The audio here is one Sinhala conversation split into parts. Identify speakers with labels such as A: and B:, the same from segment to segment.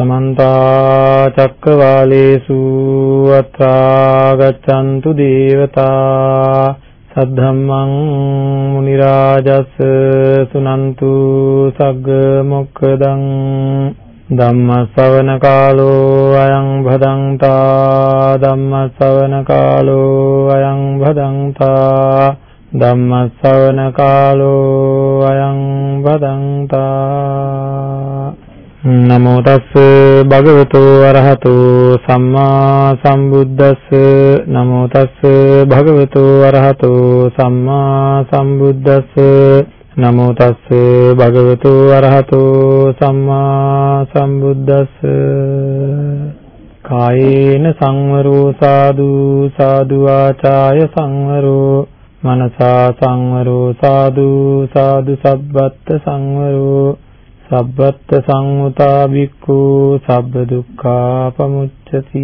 A: समन्ता चक्रवालेषु अत्रा गच्छन्तु देवता सद्धम्मं मुनिराजस् सुनन्तु सग्मुखदं ධම්මස්සවන අයං භදංතා ධම්මස්සවන අයං භදංතා ධම්මස්සවන අයං භදංතා නමෝ තස්ස භගවතු අරහතු සම්මා සම්බුද්දස්ස. නමෝ තස්ස භගවතු අරහතු සම්මා සම්බුද්දස්ස. නමෝ තස්ස භගවතු අරහතු සම්මා සම්බුද්දස්ස. කායේන සංවරෝ සාදු සාදු ආචාය සංවරෝ. මනසා සංවරෝ සාදු සාදු සබ්බත් සංවරෝ. සබ්බත් සංඋතා බික්ඛු සබ්බ දුක්ඛා පමුච්ඡති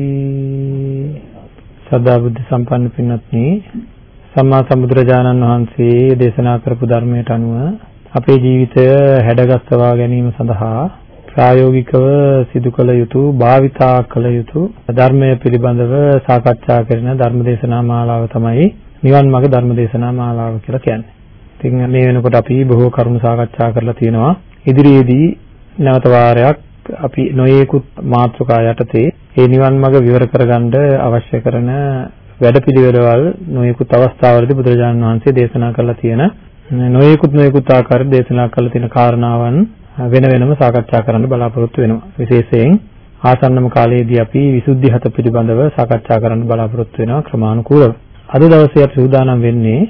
A: සදා බුද්ධ සම්පන්න පින්වත්නි සම්මා සම්බුදුරජාණන් වහන්සේ දේශනා කරපු ධර්මයට අනුව අපේ ජීවිතය හැඩගස්වා ගැනීම සඳහා ප්‍රායෝගිකව සිදු කළ යුතු භාවිතා කළ යුතු ධර්මය පිළිබඳව සාකච්ඡා කරන ධර්මදේශනා මාලාව තමයි නිවන් මාර්ග ධර්මදේශනා මාලාව කියලා කියන්නේ. ඉතින් මේ වෙනකොට අපි බොහෝ කරුණු සාකච්ඡා කරලා තියෙනවා. ඉදිරියේදී නැවත වාරයක් අපි නොයේකුත් මාතෘකා යටතේ ඒ නිවන් මඟ විවර කරගන්න අවශ්‍ය කරන වැඩපිළිවෙළවල් නොයෙකුත් අවස්ථාවලදී බුදුරජාණන් වහන්සේ දේශනා කරලා තියෙන නොයෙකුත් නොයෙකුත් ආකාරයට දේශනා කරලා තියෙන කාරණාවන් වෙන වෙනම සාකච්ඡා කරන්න බලාපොරොත්තු වෙනවා. විශේෂයෙන් ආසන්නම කාලයේදී අපි විසුද්ධි හත පිළිබඳව සාකච්ඡා කරන්න බලාපොරොත්තු වෙනවා ක්‍රමානුකූලව. අද දවසේ අපි සූදානම් වෙන්නේ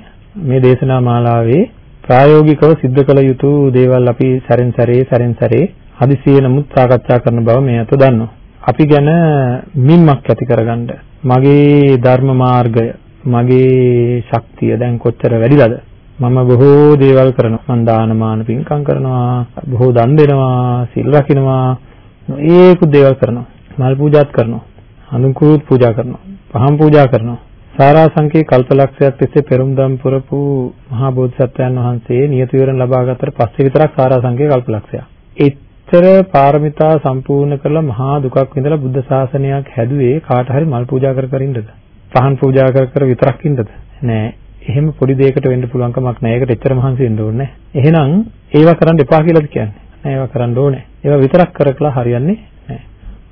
A: මේ දේශනා මාලාවේ ප්‍රායෝගිකව सिद्ध කළ යුතු දේවල් අපි සැරෙන් සැරේ සැරෙන් සැරේ හදිසියෙ නමුත් සාකච්ඡා කරන බව මේ අත දන්නවා. අපි ගැන මිම්මක් ඇති කරගන්න මගේ ධර්ම මාර්ගය මගේ ශක්තිය දැන් කොච්චර වැඩිලාද මම බොහෝ දේවල් කරනවා මම දානමාන පින්කම් කරනවා බොහෝ දන් දෙනවා සිල් රකින්නවා ඒකුත් දේවල් කරනවා මල් පූජාත් කරනවා අනුකූල පූජා කරනවා පහන් පූජා කරනවා සාරාංශකේ කල්පලක්ෂයක් තිස්සේ පෙරම්දම් පුරපු මහා බෝධිසත්වයන් වහන්සේ නියත විවරණ ලබා ගත්තට පස්සේ විතරක් සාරාංශකේ කල්පලක්ෂයක්. එච්චර පාරමිතා සම්පූර්ණ කරලා මහා දුකක් විඳලා බුද්ධ ශාසනයක් හැදුවේ කාට හරි මල් පූජා කර කර ඉන්නද? පහන් පූජා කර කර විතරක් ඉන්නද? නෑ. එහෙම පොඩි දෙයකට වෙන්න පුළුවන් කමක් නෑ. ඒකට එච්චර මහන්සි වෙන්න ඕනේ නෑ. එහෙනම් ඒවා කරන්න එපා කියලාද කියන්නේ? නෑ ඒවා කරන්න ඕනේ. ඒවා විතරක් කරකලා හරියන්නේ නෑ.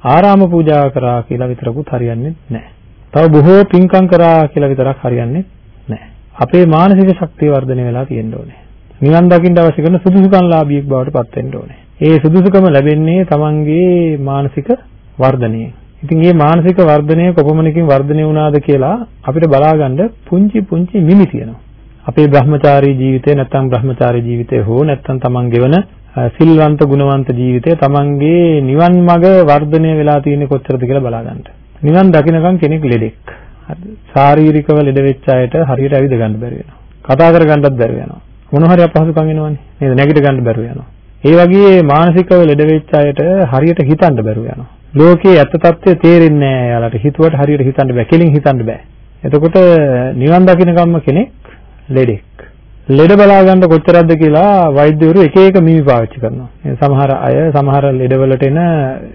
A: ආරාම පූජා කරා කියලා විතරකුත් හරියන්නේ නෑ. තව බොහෝ පින්කම් කරා කියලා විතරක් හරියන්නේ නැහැ. අපේ මානසික ශක්තිය වර්ධනය වෙලා තියෙන්න ඕනේ. නිවන් දකින්න අවශ්‍ය කරන සුදුසුකම් ලාභියෙක් බවට පත් වෙන්න ඕනේ. ඒ සුදුසුකම ලැබෙන්නේ තමන්ගේ මානසික වර්ධනයෙන්. ඉතින් මේ මානසික වර්ධනය කොපමණකින් වර්ධනය වුණාද කියලා අපිට බලාගන්න පුංචි පුංචි නිමි තියෙනවා. අපේ බ්‍රහ්මචාරී ජීවිතේ නැත්නම් බ්‍රහ්මචාරී ජීවිතේ හෝ නැත්නම් තමන් ගෙවන සිල්වන්ත ගුණවන්ත ජීවිතය තමන්ගේ නිවන් මඟ වර්ධනය වෙලා තියෙන්නේ කොච්චරද කියලා බලාගන්න. නිවන් දකින්නකම් කෙනෙක් ලෙඩෙක්. හරිද? ශාරීරිකව ලෙඩ වෙච්ච අයට හරියට ඇවිද ගන්න බැරි වෙනවා. කතා කර ගන්නත් බැරි වෙනවා. මොන හරි අපහසුකම් එනවනේ. නේද? නැගිට ගන්න බැරුව යනවා. ඒ වගේ මානසිකව ලෙඩ වෙච්ච අයට හරියට හිතන්න බැරුව යනවා. ලෝකයේ ඇත්ත తත්වය තේරෙන්නේ නැහැ යාලට. හිතුවට හරියට හිතන්න බෑ. කෙලින් හිතන්න බෑ. එතකොට නිවන් දකින්නකම්ම කෙනෙක් ලෙඩෙක්. ලෙඩ බලා ගන්න කොච්චරක්ද කියලා වෛද්‍යවරු එක එක මිමි පාවිච්චි කරනවා. සමහර අය සමහර ලෙඩවලට එන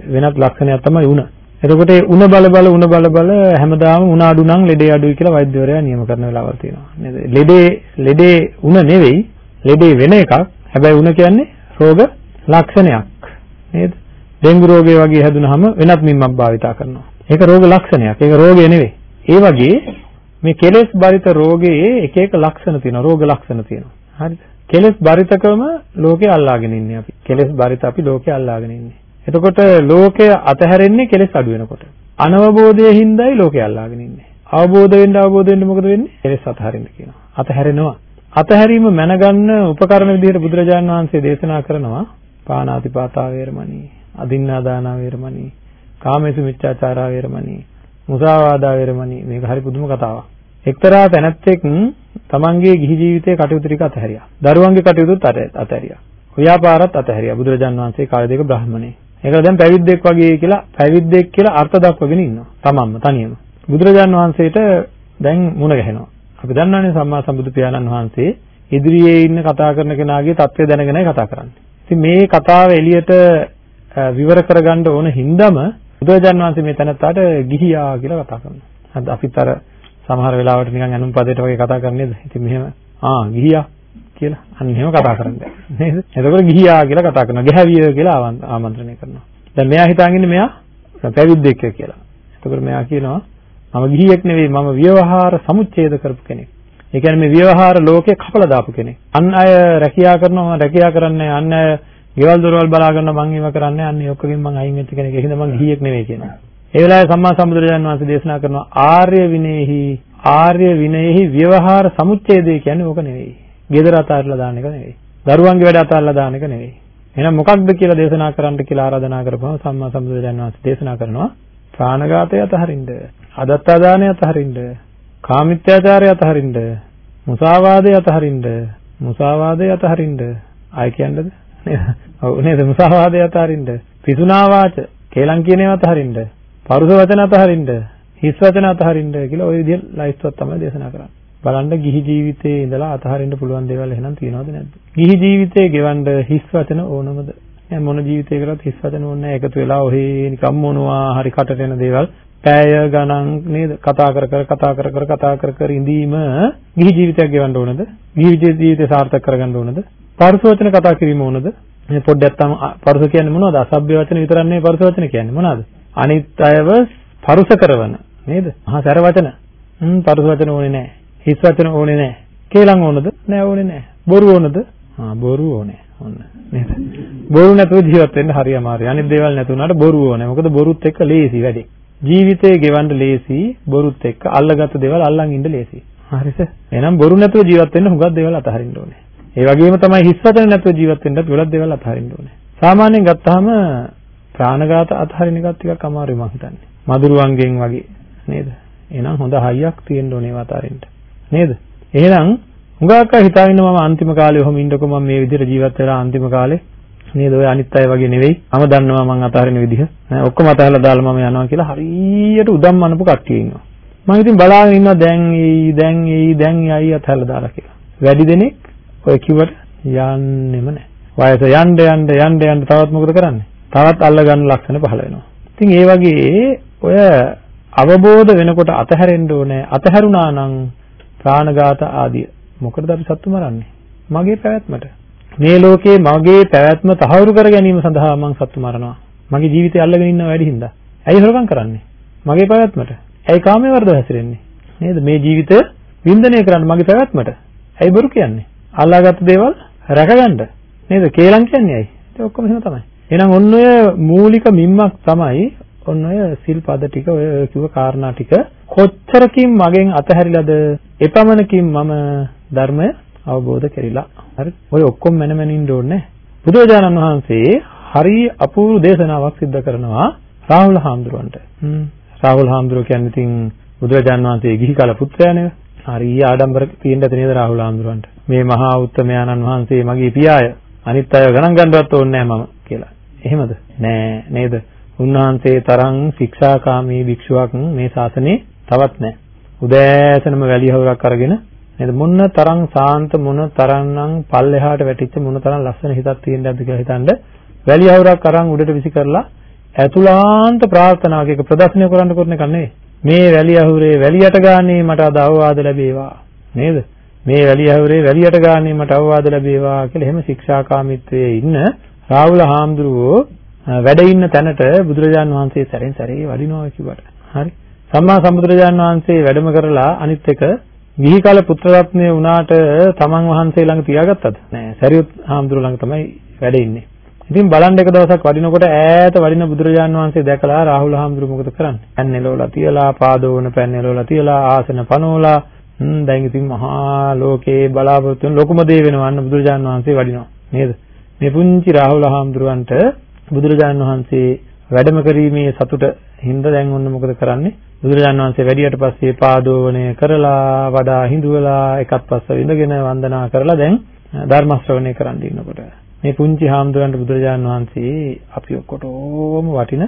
A: වෙනත් ලක්ෂණයක් තමයි උණ. එතකොට ඒ උණ බල බල උණ බල බල හැමදාම උණ අඩු නම් ලෙඩේ අඩුයි කියලා වෛද්‍යවරයා නියම කරන වෙලාවල් තියෙනවා නේද? ලෙඩේ ලෙඩේ උණ නෙවෙයි ලෙඩේ වෙන එකක්. හැබැයි උණ කියන්නේ රෝග ලක්ෂණයක් නේද? ඩෙන්ගු රෝගය වගේ හැදුනහම වෙනත් මිම්මක් භාවිතා කරනවා. ඒක රෝග ලක්ෂණයක්. ඒක රෝගය නෙවෙයි. ඒ වගේ මේ කෙලෙස් බරිත රෝගයේ එක එක ලක්ෂණ තියෙනවා. රෝග ලක්ෂණ තියෙනවා. හරිද? කෙලෙස් බරිතකම ලෝකේ අල්ලාගෙන ඉන්නේ අපි. කෙලෙස් බරිත අපි ලෝකේ අල්ලාගෙන ඉන්නේ. එතකොට ලෝකය අතහැරෙන්නේ කෙලෙස් අඩු වෙනකොට. අනවබෝධයේ හිඳයි ලෝකය අල්ලාගෙන ඉන්නේ. අවබෝධ වෙන්න අවබෝධ වෙන්න මොකද වෙන්නේ? කෙලෙස් අතහරින්න කියනවා. අතහැරෙනවා. අතහැරීම මැනගන්න උපකරණ විදිහට බුදුරජාණන් වහන්සේ දේශනා කරනවා පාණාතිපාතා වේරමණී, අදින්නාදානා වේරමණී, කාමේසු මිච්ඡාචාරා වේරමණී, මුසාවාදා වේරමණී. මේක හරි පුදුම කතාවක්. එක්තරා තැනැත්තෙක් තමන්ගේ ගිහි ජීවිතයේ කටයුතු ටික අතහැරියා. දරුවන්ගේ කටයුතුත් අතහැරියා. ව්‍යාපාරත් අතහැරියා. බුදුරජාන් වහන්සේ කාලේ දෙක බ්‍රාහමණේ. ඒකල දැන් පැවිද්දෙක් වගේ කියලා පැවිද්දෙක් කියලා අර්ථ දක්වගෙන ඉන්නවා. තමන්ම තනියම. බුදුරජාන් වහන්සේට දැන් මුණ ගැහෙනවා. අපි දන්නවනේ සම්මා සම්බුදු පියාණන් වහන්සේ ඉදිරියේ ඉන්න කතා කරන කෙනාගේ தත්ත්වය දැනගෙනයි කතා කරන්නේ. ඉතින් මේ කතාව එළියට විවර කරගන්න ඕන හින්දාම බුදුරජාන් වහන්සේ මේ තැනත්තාට ගිහියා කියලා කතා කරනවා. අද අපිත් අර සමහර වෙලාවට නිකන් අනුන් පදයට වගේ කතා කරන්නේ නේද? ඉතින් මෙහෙම ආ ගිහියා කියලා අන්න එහෙම කතා කරන්නේ නේද? එතකොට ගිහියා කියලා කතා කරනවා. ගැහැවිය කියලා ආමන්ත්‍රණය කරනවා. දැන් මෙයා හිතාගෙන මෙයා පැවිද්දෙක් කියලා. එතකොට මෙයා කියනවා මම ගිහියෙක් නෙවෙයි මම ව්‍යවහාර සමුච්ඡේද කරපු කෙනෙක්. ඒ කියන්නේ මේ ව්‍යවහාර ලෝකේ කපලා දාපු කෙනෙක්. අන් අය රැකියා කරනවා මම රැකියා කරන්නේ අන් අය ගෙවල් දොරවල් බලා ගන්න මං ඒව කරන්නේ අන්න ඒ ඔක්කොගෙන් මං අයින් වෙච්ච කෙනෙක්. ඒ හින්දා මං ගිහියෙක් නෙවෙයි කියනවා. ඒ වෙලාවේ සම්මා සම්බුදුරජාණන් වහන්සේ දේශනා කරනවා ආර්ය විනයෙහි ආර්ය විනයෙහි ව්‍යවහාර සමුච්ඡේදය කියන්නේ ඕක නෙවෙයි. ගෙදර අතාරලා දාන එක නෙවෙයි. දරුවන්ගේ වැඩ අතාරලා දාන එක නෙවෙයි. එහෙනම් මොකක්ද කියලා දේශනා කරන්න කියලා ආරාධනා කරපුවම සම්මා සම්බුදුරජාණන් වහන්සේ දේශනා කරනවා ප්‍රාණඝාතය අතහරින්න, අදත්තාදානය අතහරින්න, කාමිත්‍යාචාරය අතහරින්න, මුසාවාදය අතහරින්න, මුසාවාදය අතහරින්න. ආයි කියන්නද? නේද? ඔව් නේද? මුසාවාදය අතහරින්න, පිසුනා වාච, කේලම් කියන ඒවා අතහරින්න, පරුස වචන අතහරින්න, හිස් වචන අතහරින්න කියලා ওই විදිහට ලයිස්ට්ුවක් තමයි දේශනා කරන්නේ. බලන්න ගිහි ජීවිතයේ ඉඳලා අතහරින්න පුළුවන් දේවල් එහෙනම් තියෙනවද නැද්ද? ගිහි ජීවිතේ ගෙවන්න හිස් වචන ඕනමද? දැන් මොන ජීවිතයකටත් හිස් වචන ඕනේ නැහැ. එකතු වෙලා ඔහේ නිකම් මොනවා හරි කටට එන දේවල් පැය ගණන් නේද කතා කර කර කතා කර කර කතා කර කර ඉඳීම ගිහි ජීවිතයක් ගෙවන්න ඕනද? ගිහි ජීවිතය සාර්ථක කරගන්න ඕනද? පරුස වචන කතා කිරීම ඕනද? මේ පොඩ්ඩක් තම පරුස කියන්නේ මොනවද? අසභ්‍ය වචන විතරක් නෙවෙයි පරුස වචන කියන්නේ මොනවද? අනිත් අයව පරුස කරවන නේද? මහා සැර වචන. හ්ම් පරුස වචන ඕනේ නැහැ. හිස් වචන ඕනේ නැහැ. කේලම් ඕනද? නෑ ඕනේ නැහැ. බොරු ඕනද? ආ බොරු ඕනේ. ඔන්න නේද? බොරු නැතුව ජීවත් වෙන්න හරි අමාරුයි. අනිත් දේවල් නැතුණාට බොරු ඕනේ. මොකද බොරුත් එක්ක ලේසි වැඩි. ජීවිතේ ගෙවන්න ලේසි බොරුත් එක්ක අල්ලගත්තු දේවල් අල්ලන් ඉන්න ලේසි. හරිද? එහෙනම් බොරු නැතුව ජීවත් වෙන්න හුඟක් දේවල් අතහරින්න ඕනේ. ඒ වගේම තමයි හිස් වචන නැතුව ජීවත් වෙන්නත් ගොඩක් දේවල් අතහරින්න ඕනේ. සාමාන්‍යයෙන් ගත්තාම ප්‍රාණඝාත අතහරින එකත් ටිකක් අමාරුයි මං හිතන්නේ. මදුරුවන්ගෙන් වගේ නේද? එහෙනම් හොඳ හයියක් තියෙන්න ඕනේ වතාරින්න. නේද? එහෙනම් හුඟක් අය හිතාගෙන මම අන්තිම කාලේ ඔහොම ඉන්නකො මම මේ විදිහට ජීවත් වෙලා අන්තිම කාලේ නේද ඔය අනිත් අය වගේ නෙවෙයි. මම දන්නවා මං අතහරින විදිහ. නෑ ඔක්කොම අතහැරලා දාලා මම යනවා කියලා හරියට උදම් මනපු කට්ටිය ඉන්නවා. මම ඉතින් බලාගෙන ඉන්නවා දැන් එයි දැන් එයි දැන් එයි අතහැරලා දාලා කියලා. වැඩි දෙනෙක් ඔය කිව්වට යන්නෙම නෑ. වයස යන්න යන්න යන්න යන්න තවත් මොකද කරන්නේ? තවත් අල්ල ගන්න ලක්ෂණ පහළ වෙනවා. ඉතින් ඒ වගේ ඔය අවබෝධ වෙනකොට අතහැරෙන්න ඕනේ. අතහැරුණා නම් ප්‍රාණඝාත ආදිය මොකටද අපි සත්තු මරන්නේ? මගේ පැවැත්මට. මේ ලෝකේ මගේ පැවැත්ම තහවුරු කර ගැනීම සඳහා මං සත්තු මරනවා. මගේ ජීවිතය අල්ලගෙන ඉන්න වැඩි හින්දා. ඇයි හොරකම් කරන්නේ? මගේ පැවැත්මට. ඇයි කාමයේ වර්ධව හැසිරෙන්නේ? නේද? මේ ජීවිතය වින්දනය කරන්න මගේ පැවැත්මට. ඇයි බොරු කියන්නේ? අල්ලාගත්තු දේවල් රැකගන්න. නේද? කේලම් කියන්නේ ඇයි? ඒක ඔක්කොම එහෙම තමයි. එහෙනම් ඔන්න ඔය මූලික මිම්මක් තමයි ඔන්න ඔය සිල්පද ටික ඔය කිව්ව කාරණා ටික. කොච්චරකින් මගෙන් අතහැරිලාද? එපමණකින් මම ධර්මය අවබෝධ කෙරිලා. හරි. ඔය ඔක්කොම මැනමැනින්න ඕනේ. බුදුරජාණන් වහන්සේ හරි අපූර්ව දේශනාවක් සිද්ධ කරනවා රාහුල හාමුදුරුවන්ට. රාහුල හාමුදුරුව කියන්නේ ඉතින් බුදුරජාණන් වහන්සේ ගිහි කල පුත්‍රයා නේද හරි ආඩම්බර තියෙන්න ඇති නේද රාහුල හාමුදුරුවන්ට? මේ මහා උත්තමයාණන් වහන්සේ මගේ පියාය. අනිත් අය ගණන් ගන්නවත් ඕනේ නැහැ මම කියලා. එහෙමද? නෑ නේද උන්වහන්සේ තරම් ශික්ෂාකාමී භික්ෂුවක් මේ ශාසනයේ තවත් නැහැ. උදෑසනම වැලිය හවුරක් අරගෙන නේද මොන තරම් සාන්ත මොන තරම්නම් පල්ලෙහාට වැටිච්ච මොන තරම් ලස්සන හිතක් තියෙනවද කියලා හිතනද වැලිය හවුරක් අරන් උඩට විසි කරලා ඇතුළාන්ත ප්‍රාර්ථනාවක එක ප්‍රදර්ශනය කරන්න කරන එක නෙවෙයි. මේ වැලිය හවුරේ වැලියට ගානේ මට අද අවවාද ලැබේවා. නේද? මේ වැලිය හවුරේ වැලියට ගානේ මට අවවාද ලැබේවා කියලා එහෙම ශික්ෂාකාමීත්වයේ ඉන්න රාහුල හාමුදුරුවෝ වැඩ ඉන්න තැනට බුදුරජාන් වහන්සේ සැරෙන් සැරේ වඩිනවා කිව්වට. හරි. සම්මා සම්බුදුරජාන් වහන්සේ වැඩම කරලා අනිත් එක ගිහි කාල පුත්‍ර රත්නය වුණාට තමන් වහන්සේ ළඟ තියාගත්තද? නෑ. සරියුත් හාමුදුරුවෝ ළඟ තමයි වැඩ ඉන්නේ. ඉතින් බලන්න එක දවසක් වඩිනකොට ඈත වඩින බුදුරජාන් වහන්සේ දැකලා රාහුල හාමුදුරුවෝ මොකද කරන්නේ? පැන් එලවලා තියලා, පාදෝවන පැන් එලවලා තියලා, ආසන පනවලා හ්ම් දැන් ඉතින් මහා ලෝකේ බලාපොරොත්තු වෙන ලොකුම දේ වෙනවන්න බුදුරජාන් වහන්සේ වඩිනවා. නේද? මේ පුංචි රාහුල හාමුදුරුවන්ට බුදුරජාණන් වහන්සේ වැඩම කිරීමේ සතුට හින්දා දැන් ඔන්න මොකද කරන්නේ බුදුරජාණන් වහන්සේ වැඩියට පස්සේ පාදෝවණය කරලා වඩා හිඳුවලා එකත් පස්ස විඳගෙන වන්දනා කරලා දැන් ධර්ම ශ්‍රවණය කරන්න ඉන්නකොට මේ පුංචි හාමුදුරන්ට බුදුරජාණන් වහන්සේ අපි ඔක්කොටම වටින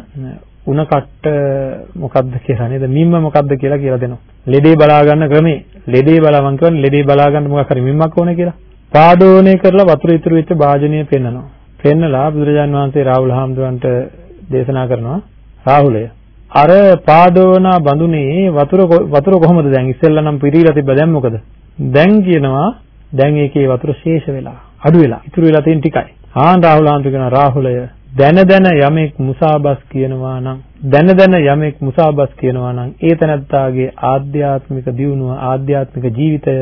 A: උණ කට්ට මොකද්ද කියලා නේද මිම්ම මොකද්ද කියලා කියලා දෙනවා. ලෙඩේ බලා ගන්න ක්‍රමේ ලෙඩේ බලවන් කියන්නේ ලෙඩේ බලා ගන්න මොකක් හරි මිම්මක් ඕනේ කියලා. පාදෝණය කරලා වතුර ඉතුරු වෙච්ච භාජනය පෙන්නනවා. පෙන්නලා බුදුරජාන් වහන්සේ රාහුල හාමුදුරන්ට දේශනා කරනවා. රාහුලය අර පාදවන බඳුනේ වතුර වතුර කොහොමද දැන්? ඉස්සෙල්ලා නම් පිරීලා තිබ්බ. දැන් මොකද? දැන් කියනවා දැන් ඒකේ වතුර ශේෂ වෙලා අඩු වෙලා ඉතුරු වෙලා තියෙන ටිකයි. ආන් රාහුල හාමුදුර කියනවා රාහුලය දැන දැන යමෙක් මුසාබස් කියනවා නම් දැන දැන යමෙක් මුසාබස් කියනවා නම් ඒ තනත්තාගේ ආධ්‍යාත්මික දියුණුව ආධ්‍යාත්මික ජීවිතය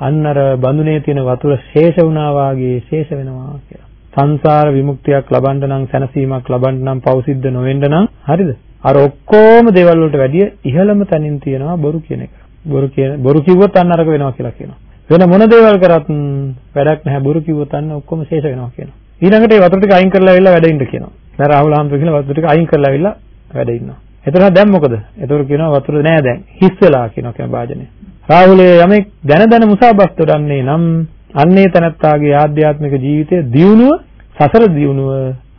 A: අන්නර බඳුනේ තියෙන වතුර ශේෂ වුණා වාගේ ශේෂ වෙනවා කියලා. සංසාර විමුක්තියක් ලබන්න නම් සැනසීමක් ලබන්න නම් පෞසිද්ධ නොවෙන්න නම් හරිද? අර ඔක්කොම දේවල් වලට වැඩිය ඉහළම තැනින් තියෙනවා බොරු කියන එක. බොරු කියන බොරු කිව්වොත් අන්න අරක වෙනවා කියලා කියනවා. වෙන මොන දේවල් කරත් වැඩක් නැහැ බොරු කිව්වොත් අන්න ඔක්කොම ශේෂ වෙනවා කියනවා. ඊළඟට ඒ වතුර ටික අයින් කරලා ඇවිල්ලා වැඩ ඉන්න කියනවා. දැන් රාහුල හාමුදුරුවෝ කියලා වතුර ටික අයින් කරලා ඇවිල්ලා වැඩ ඉන්නවා. එතන දැන් මොකද? එතකොට කියනවා වතුර නෑ දැන්. හිස් වෙලා කියනවා කියන වාජනේ. රාහුලේ යමෙක් දැන දැන මුසාබස් දොඩන්නේ නම් අන්නේ තනත්තාගේ ආධ්‍යාත්මික ජීවිතයේ දියුණුව සසර දියුණුව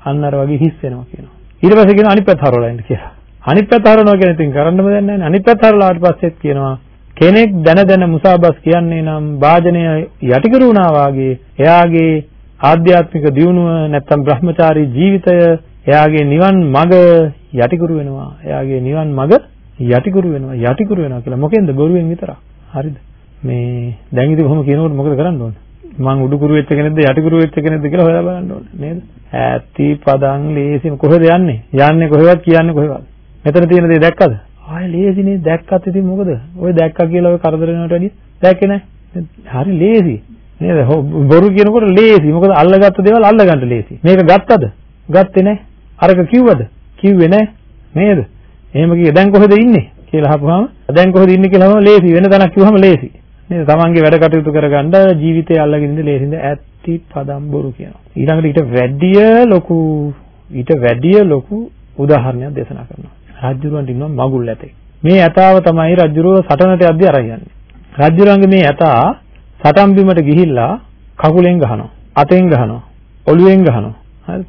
A: අන්න අර වගේ හිස් වෙනවා කියනවා. ඊට පස්සේ කියනවා අනිත් පැත්ත හරවලා ඉන්න කියලා. අනිත් පැත්ත හරවනවා කියන ඉතින් කරන්නම දෙන්නේ නැහැ. අනිත් පැත්ත හරවලාට පස්සෙත් කියනවා කෙනෙක් දැන දැන මුසාබස් කියන්නේ නම් වාජනය යටිකරු වුණා වාගේ එයාගේ ආධ්‍යාත්මික දියුණුව නැත්තම් Brahmachari ජීවිතය එයාගේ නිවන් මඟ යටිකුරු වෙනවා. එයාගේ නිවන් මඟ යටිකුරු වෙනවා. යටිකුරු වෙනවා කියලා. මොකෙන්ද බොරුවෙන් විතරක්. හරිද? මේ දැන් ඉතින් කොහොම කියනකොට මොකද කරන්න ඕනේ? මං උඩුකුරු වෙච්ච කෙනෙක්ද යටිකුරු වෙච්ච කෙනෙක්ද කියලා හොයලා බලන්න ඕනේ නේද? ඈති පදන් ලේසිම කොහෙද යන්නේ? යන්නේ කොහෙවත් කියන්නේ කොහෙවත්. මෙතන තියෙන දේ දැක්කද? ආයේ ලේසිනේ දැක්කත් ඉතින් මොකද? ඔය දැක්කා කියලා ඔය කරදර වෙනවට වැඩිය දැක්කේ නැහැ. හරි ලේසි. නේද? බොරු කියනකොට ලේසි. මොකද අල්ලගත්ත දේවල් අල්ලගන්න ලේසි. මේක ගත්තද? ගත්තේ නැහැ. අරක කිව්වද? කිව්වේ නැහැ. නේද? එහෙම කිය දැන් කොහෙද ඉන්නේ කියලා අහපුවාම දැන් කොහෙද ඉන්නේ කියලාම ලේසි. වෙන තැනක් කිව්වම ලේසි. නේද? තමන්ගේ වැඩ කටයුතු කරගන්න ජීවිතය අල්ලගෙන ඉඳ ලේසින්ද ඇත්ති පදම් බොරු කියනවා. ඊළඟට ඊට වැඩිය ලොකු ඊට වැඩිය ලොකු උදාහරණයක් දේශනා කරනවා. රජුරවන්ට ඉන්නවා මගුල් ඇතේ. මේ ඇතාව තමයි රජුරව සටනට යද්දී අරන් යන්නේ. රජුරන්ගේ මේ ඇතා සටන් බිමට ගිහිල්ලා කකුලෙන් ගහනවා, අතෙන් ගහනවා, ඔළුවෙන් ගහනවා. හරි?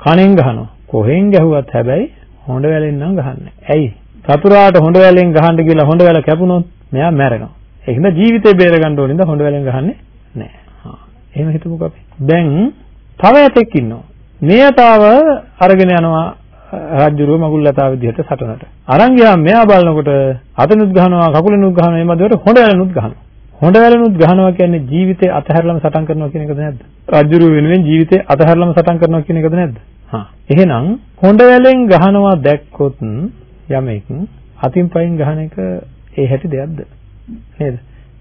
A: කණෙන් ගහනවා. කොහෙන් ගැහුවත් හැබැයි හොඬ වැලෙන් නම් ගහන්නේ. ඇයි? චතුරාට හොඬ වැලෙන් ගහන්න කියලා හොඬ වැල කැපුණොත් මෙයා මැරෙනවා. ඒක නිසා ජීවිතේ බේර ගන්න ඕනින්ද හොඬ වැලෙන් ගහන්නේ නැහැ. හා. එහෙම හිතමුකෝ අපි. දැන් තව ඇතෙක් ඉන්නවා. මේ යතාව අරගෙන යනවා රාජ්‍යරුව මගුල් ලතා විදිහට සටනට. අරන් ගියාම මෙයා බලනකොට අතනුත් ගහනවා කකුලෙනුත් ගහනවා මේ මැදට හොඬ වැලනුත් ගහනවා. හොඬ වැලනුත් ගහනවා කියන්නේ ජීවිතේ අතහැරලම සටන් කරනවා කියන එකද නැද්ද? රාජ්‍යරුව වෙනුවෙන් ජීවිතේ අතහැරලම සටන් කරනවා කියන එකද නැද්ද? හා. එහෙනම් හොඬ වැලෙන් ගහනවා දැක්කොත් යමෙක් අතින් පයින් ගහන එක ඒ හැටි දෙයක්ද? නේද?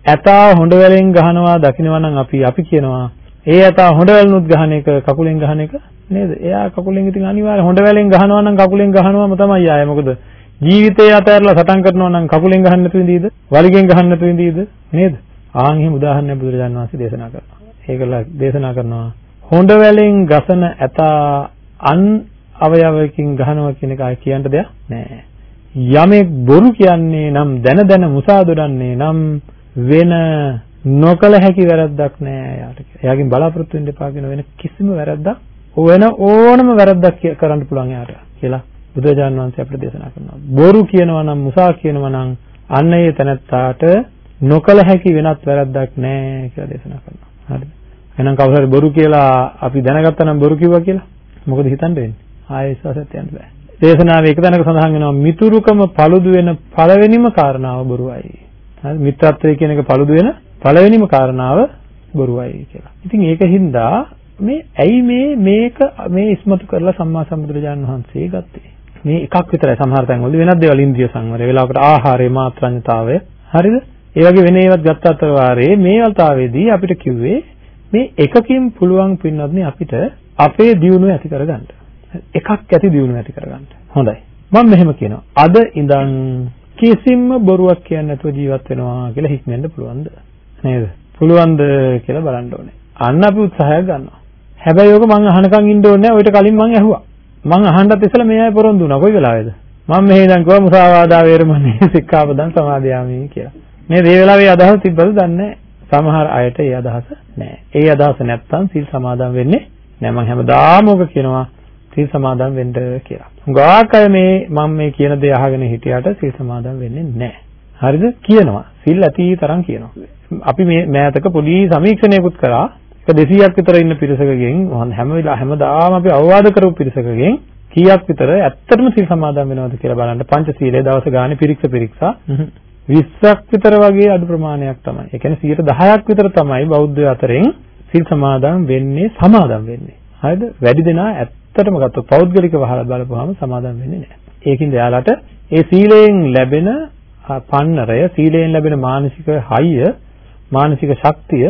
A: ඇතා හොඬ වැලෙන් ගහනවා දකින්නවා නම් අපි අපි කියනවා ඒ ඇතා හොඬ වැලනුත් ගහන එක කකුලෙන් ගහන එක නේද? එයා කකුලෙන් ඉතින් අනිවාර්ය හොඬ වැලෙන් ගහනවා නම් කකුලෙන් ගහනවාම තමයි ආයේ මොකද ජීවිතේ අතහැරලා සටන් කරනවා නම් කකුලෙන් ගහන්න නැතුව ඉඳීද? වලිගෙන් ගහන්න නැතුව ඉඳීද? නේද? ආන් එහෙම උදාහරණයක් බුදුරජාණන් වහන්සේ දේශනා කරනවා. ඒකලා දේශනා කරනවා හොඬ වැලෙන් ගසන ඇතා අන් අවයවයකින් ගහනවා කියන එක කියන්න දෙයක් නැහැ. යමෙක් බොරු කියන්නේ නම් දැන දැන මුසා දොඩන්නේ නම් වෙන නොකල හැකි වැරද්දක් නෑ එයාට. එයාගෙන් බලාපොරොත්තු වෙන්න එපා කියන වෙන කිසිම වැරද්දක් වෙන ඕනම වැරද්දක් කරන්න පුළුවන් එයාට කියලා බුදුරජාණන් වහන්සේ අපිට දේශනා කරනවා. බොරු කියනවා නම් මුසා කියනවා නම් අන්න ඒ තැනත්තාට නොකල හැකි වෙනත් වැරද්දක් නෑ කියලා දේශනා කරනවා. හරිද? එහෙනම් කවුරු හරි බොරු කියලා අපි දැනගත්තා නම් බොරු කිව්වා කියලා මොකද හිතන්න වෙන්නේ? ආයෙ විශ්වාසයක් තියන්න බෑ. දේශනාවේ එක තැනක සඳහන් වෙනවා මිතුරුකම paludu වෙන පළවෙනිම කාරණාව බොරුවයි. හරි මිත්‍රත්වය කියන එක paludu වෙන පළවෙනිම කාරණාව බොරුවයි කියලා. ඉතින් ඒකින්ද මේ ඇයි මේ මේක මේ ඉස්මතු කරලා සම්මා සම්බුදුරජාණන් වහන්සේ ගත්තේ? මේ එකක් විතරයි සමහර තැන්වලදී වෙනත් දේවල් ඉන්ද්‍රිය සංවරය, වෙලාවකට ආහාරයේ මාත්‍රාඥතාවය, හරිද? ඒ වගේ වෙන ඒවත් ගත්ත අතර වාරේ මේ වතාවේදී අපිට කිව්වේ මේ එකකින් පුළුවන් පින්වත්නි අපිට අපේ දියුණුව ඇති කරගන්න. එකක් ඇති දියුණුව ඇති කරගන්න. හොඳයි. මම මෙහෙම කියනවා. අද ඉඳන් කිසිම බොරුවක් කියන්නේ නැතුව ජීවත් වෙනවා කියලා හික්මෙන්න පුළුවන්ද? නේද? පුළුවන්ද කියලා බලන්න ඕනේ. අන්න අපි උත්සාහයක් ගන්නවා. හැබැයි ඔක මං අහනකම් ඉන්න ඕනේ නැහැ. ඔයිට කලින් මං ඇහුවා. මං අහන්නත් ඉස්සෙල්ලා මේ අය පොරොන්දු වුණා. කොයි වෙලාවේද? මම මෙහෙ ඉඳන් කිව්වා මුසාවාදා වේරමණී සික්ඛාපදං සමාදියාමි කියලා. මේ මේ වෙලාවේ අදහස තිබ්බද දන්නේ සමහර අයට ඒ අදහස නැහැ. ඒ අදහස නැත්තම් සීල් සමාදන් වෙන්නේ නෑ මම හැමදාම ඔක කියනවා සීල් සමාදන් වෙන්න කියලා. හුඟක් අය මේ මම මේ කියන දේ අහගෙන හිටියට සීල් සමාදන් වෙන්නේ නෑ. හරිද? කියනවා. සීල් ඇති තරම් කියනවා. අපි මේ මෑතක පොඩි සමීක්ෂණයකුත් කරා. 200ක් විතර ඉන්න පිරිසකගෙන් හැම වෙලා හැමදාම අපි අවවාද කරපු පිරිසකගෙන් කීයක් විතර ඇත්තටම සීල් සමාදන් වෙනවද කියලා බලන්න පංචශීලයේ දවස ගානේ පිරික්ස පිරික්සා 20ක් විතර වගේ අඩු ප්‍රමාණයක් තමයි. ඒ කියන්නේ 10ක් විතර තමයි බෞද්ධ අතරින් සීල් සමාදන් වෙන්නේ සමාදන් වෙන්නේ. හරිද? වැඩි දෙනා ඇත්තටම ගත්තොත් පෞද්ගලිකව අහලා බලපුවාම සමාදන් වෙන්නේ නැහැ. ඒකින්ද එයාලට ඒ සීලයෙන් ලැබෙන පන්නරය, සීලයෙන් ලැබෙන මානසික හයිය, මානසික ශක්තිය,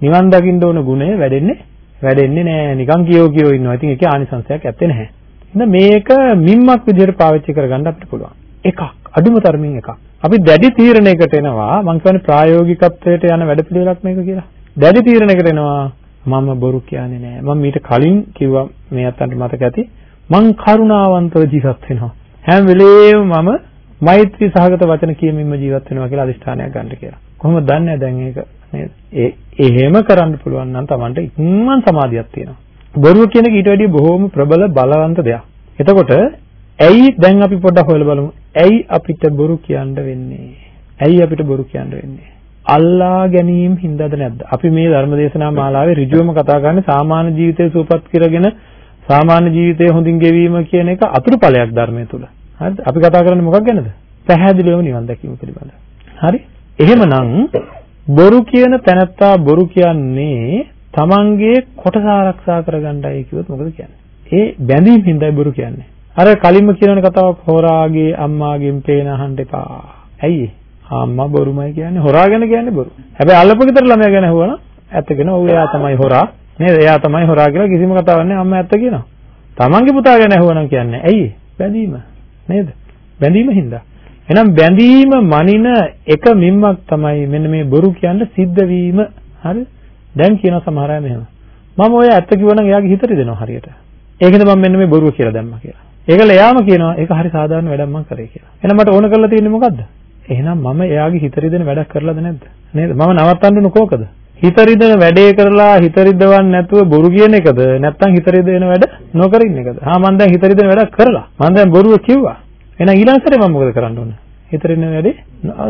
A: නිවන් දකින්න ඕන ගුණය වැඩෙන්නේ වැඩෙන්නේ නැහැ. නිකන් කියෝ කියෝ ඉන්නවා. ඉතින් ඒකේ ආනිසංශයක් ඇත්තේ නැහැ. එහෙනම් මේක මිම්මක් විදිහට පාවිච්චි කරගන්න අපිට පුළුවන්. එකක් අඩුම තරමින් එකක්. අපි දැඩි තීරණයකට එනවා මං කියන්නේ ප්‍රායෝගිකත්වයට යන වැඩපිළිවෙලක් මේක කියලා. දැඩි තීරණයකට එනවා මම බොරු කියන්නේ නෑ. මම මීට කලින් කිව්වා මේ අතන්ට මතක ඇති. මං කරුණාවන්තව ජීවත් වෙනවා. හැම වෙලේම මම මෛත්‍රී සහගත වචන කියමින්ම ජීවත් වෙනවා කියලා අදිෂ්ඨානයක් ගන්න කියලා. කොහොමද දන්නේ දැන් ඒක නේද? ඒ එහෙම කරන්න පුළුවන් නම් Tamanට ඉක්මන් සමාධියක් තියෙනවා. බොරුව කියන එක ඊට වැඩිය බොහෝම ප්‍රබල බලවන්ත දෙයක්. එතකොට ඇයි දැන් අපි පොඩ්ඩක් හොයලා බලමු. ඇයි අපිට බොරු කියන්න වෙන්නේ? ඇයි අපිට බොරු කියන්න වෙන්නේ? අල්ලා ගැනීම හින්දාද නැද්ද? අපි මේ ධර්මදේශනා මාලාවේ ඍජුවම කතා කරන්නේ සාමාන්‍ය ජීවිතය සූපත් කරගෙන සාමාන්‍ය ජීවිතය හොඳින් ගෙවීම කියන එක අතුරුඵලයක් ධර්මයේ තුල. හරිද? අපි කතා කරන්නේ මොකක් ගැනද? පැහැදිලිවම නිවන් දැකීම පිළිබඳ. හරි? එහෙමනම් බොරු කියන තැනත්තා බොරු කියන්නේ තමන්ගේ කොටස ආරක්ෂා කරගන්නයි කිව්වොත් මොකද කියන්නේ? ඒ බැඳීම් හින්දායි බොරු කියන්නේ. අර කලින්ම කියනවනේ කතාවක් හොරාගේ අම්මාගෙන් පේන අහන්න එපා. ඇයි? අම්මා බොරුමයි කියන්නේ හොරා ගැන කියන්නේ බොරු. හැබැයි අල්ලපු ගෙදර ළමයා ගැන හුවනම් ඇත්තගෙන ඔව් එයා තමයි හොරා. නේද? එයා තමයි හොරා කියලා කිසිම කතාවක් නැහැ අම්මා ඇත්ත කියනවා. තමන්ගේ පුතා ගැන හුවනම් කියන්නේ ඇයි? බැඳීම. නේද? බැඳීම හින්දා. එහෙනම් බැඳීම මනින එක මිම්මක් තමයි මෙන්න මේ බොරු කියන්න සිද්ධ වීම. හරි? දැන් කියන සමහර අය මෙහෙම. මම ඔය ඇත්ත කිව්වනම් එයාගේ හිතට දෙනවා හරියට. ඒකද මම මෙන්න මේ බොරුව කියලා දැම්මා කියලා. ඒකල එයාම කියනවා ඒක හරි සාධාරණ වැඩක් මම කරේ කියලා. එහෙනම් මට ඕන කරලා තියෙන්නේ මොකද්ද? එහෙනම් මම එයාගේ හිත රිදෙන වැඩක් කරලාද නැද්ද? නේද? මම නවත්තන්න ඕන කෝකද? හිත රිදෙන වැඩේ කරලා හිත රිදවන්නේ නැතුව බොරු කියන එකද? නැත්නම් හිත රිදෙන වැඩ නොකර ඉන්න එකද? ආ මම දැන් හිත රිදෙන වැඩක් කරලා. මම දැන් බොරුව කිව්වා. එහෙනම් ඊළඟ සැරේ මම මොකද කරන්න ඕන? හිත රිදෙන වැඩේ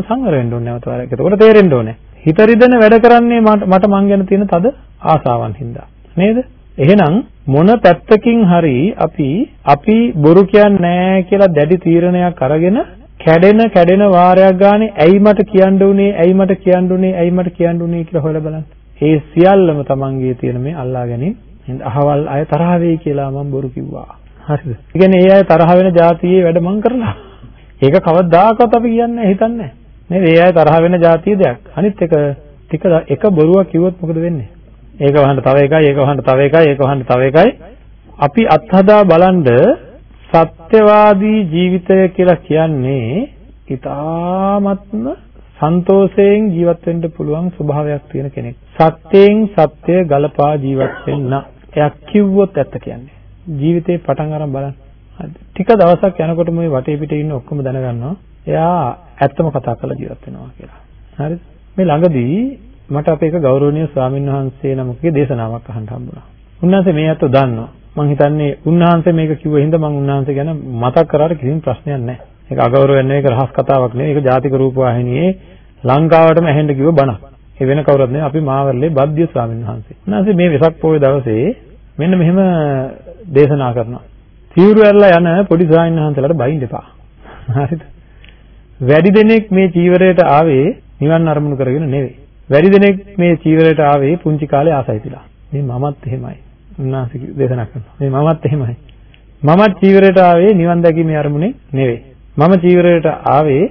A: සංවර වෙන්න ඕනේ නැවත වරක්. එතකොට තේරෙන්න ඕනේ. හිත රිදෙන වැඩ කරන්නේ මට මං ගැන තියෙන තද ආසාවන් හින්දා. නේද? එහෙනම් මොන පැත්තකින් හරි අපි අපි බොරු කියන්නේ නැහැ කියලා දැඩි තීරණයක් අරගෙන කැඩෙන කැඩෙන වාරයක් ගානේ ඇයි මට කියන්න උනේ ඇයි මට කියන්න උනේ ඇයි මට කියන්න උනේ කියලා හොයලා බලන්න. ඒ සියල්ලම Tamanගේ තියෙන මේ අල්ලා ගැනීම. අහවල් අය තරහ වෙයි කියලා මම බොරු කිව්වා. හරිද? ඒ කියන්නේ ඒ අය තරහ වෙන જાතියේ වැඩ මං කරලා. ඒක කවදාකවත් අපි කියන්නේ හිතන්නේ නේද? ඒ අය තරහ වෙන જાතිය දෙයක්. අනිත් එක ටික එක බොරුවක් කිව්වොත් මොකද වෙන්නේ? ඒක වහන්න තව එකයි ඒක වහන්න තව එකයි ඒක වහන්න තව එකයි අපි අත්හදා බලනද සත්‍යවාදී ජීවිතය කියලා කියන්නේ ඊ타ත්ම සන්තෝෂයෙන් ජීවත් වෙන්න පුළුවන් ස්වභාවයක් තියෙන කෙනෙක්. සත්‍යයෙන් සත්‍ය ගලපා ජීවත් වෙන්න. එයා කිව්වොත් ඇත්ත කියන්නේ. ජීවිතේ පටන් අරන් බලන්න. ටික දවසක් යනකොට මේ වටේ පිටේ ඉන්න ඔක්කොම දැනගන්නවා. එයා ඇත්තම කතා කරලා ජීවත් වෙනවා කියලා. හරිද? මේ ළඟදී මට අපේ එක ගෞරවනීය ස්වාමීන් වහන්සේ නමකගේ දේශනාවක් අහන්න හම්බුණා. උන්වහන්සේ මේ අතෝ දන්නවා. මම හිතන්නේ උන්වහන්සේ මේක කිව්ව හින්දා මම උන්වහන්සේ ගැන මතක් කරාට කිසිම ප්‍රශ්නයක් නැහැ. ඒක අගෞරවයක් නෙවෙයි ඒක රහස් කතාවක් නෙවෙයි. ඒක ජාතික රූපවාහිනියේ ලංකාවටම ඇහෙන්න කිව්ව බණක්. ඒ වෙන කවුරුත් නෙවෙයි අපි මාවර්ලේ බද්දිය ස්වාමීන් වහන්සේ. උන්වහන්සේ මේ වෙසක් පොය දවසේ මෙන්න මෙහෙම දේශනා කරනවා. තීව්‍ර ඇරලා යන පොඩි ස්වාමීන් වහන්සේලාට බයින්න එපා. හරිද? වැඩි දෙනෙක් මේ චීවරයට ආවේ නිවන් අරමුණු කරගෙන නෙවෙයි. වැඩි දෙනෙක් මේ චීවරයට ආවේ පුංචි කාලේ ආසයිතිලා. මේ මමත් එහෙමයි. උන්වහන්සේ දේශනා කරනවා. මේ මමත් එහෙමයි. මමත් චීවරයට ආවේ නිවන් දැකීමේ අරමුණේ නෙවෙයි. මම චීවරයට ආවේ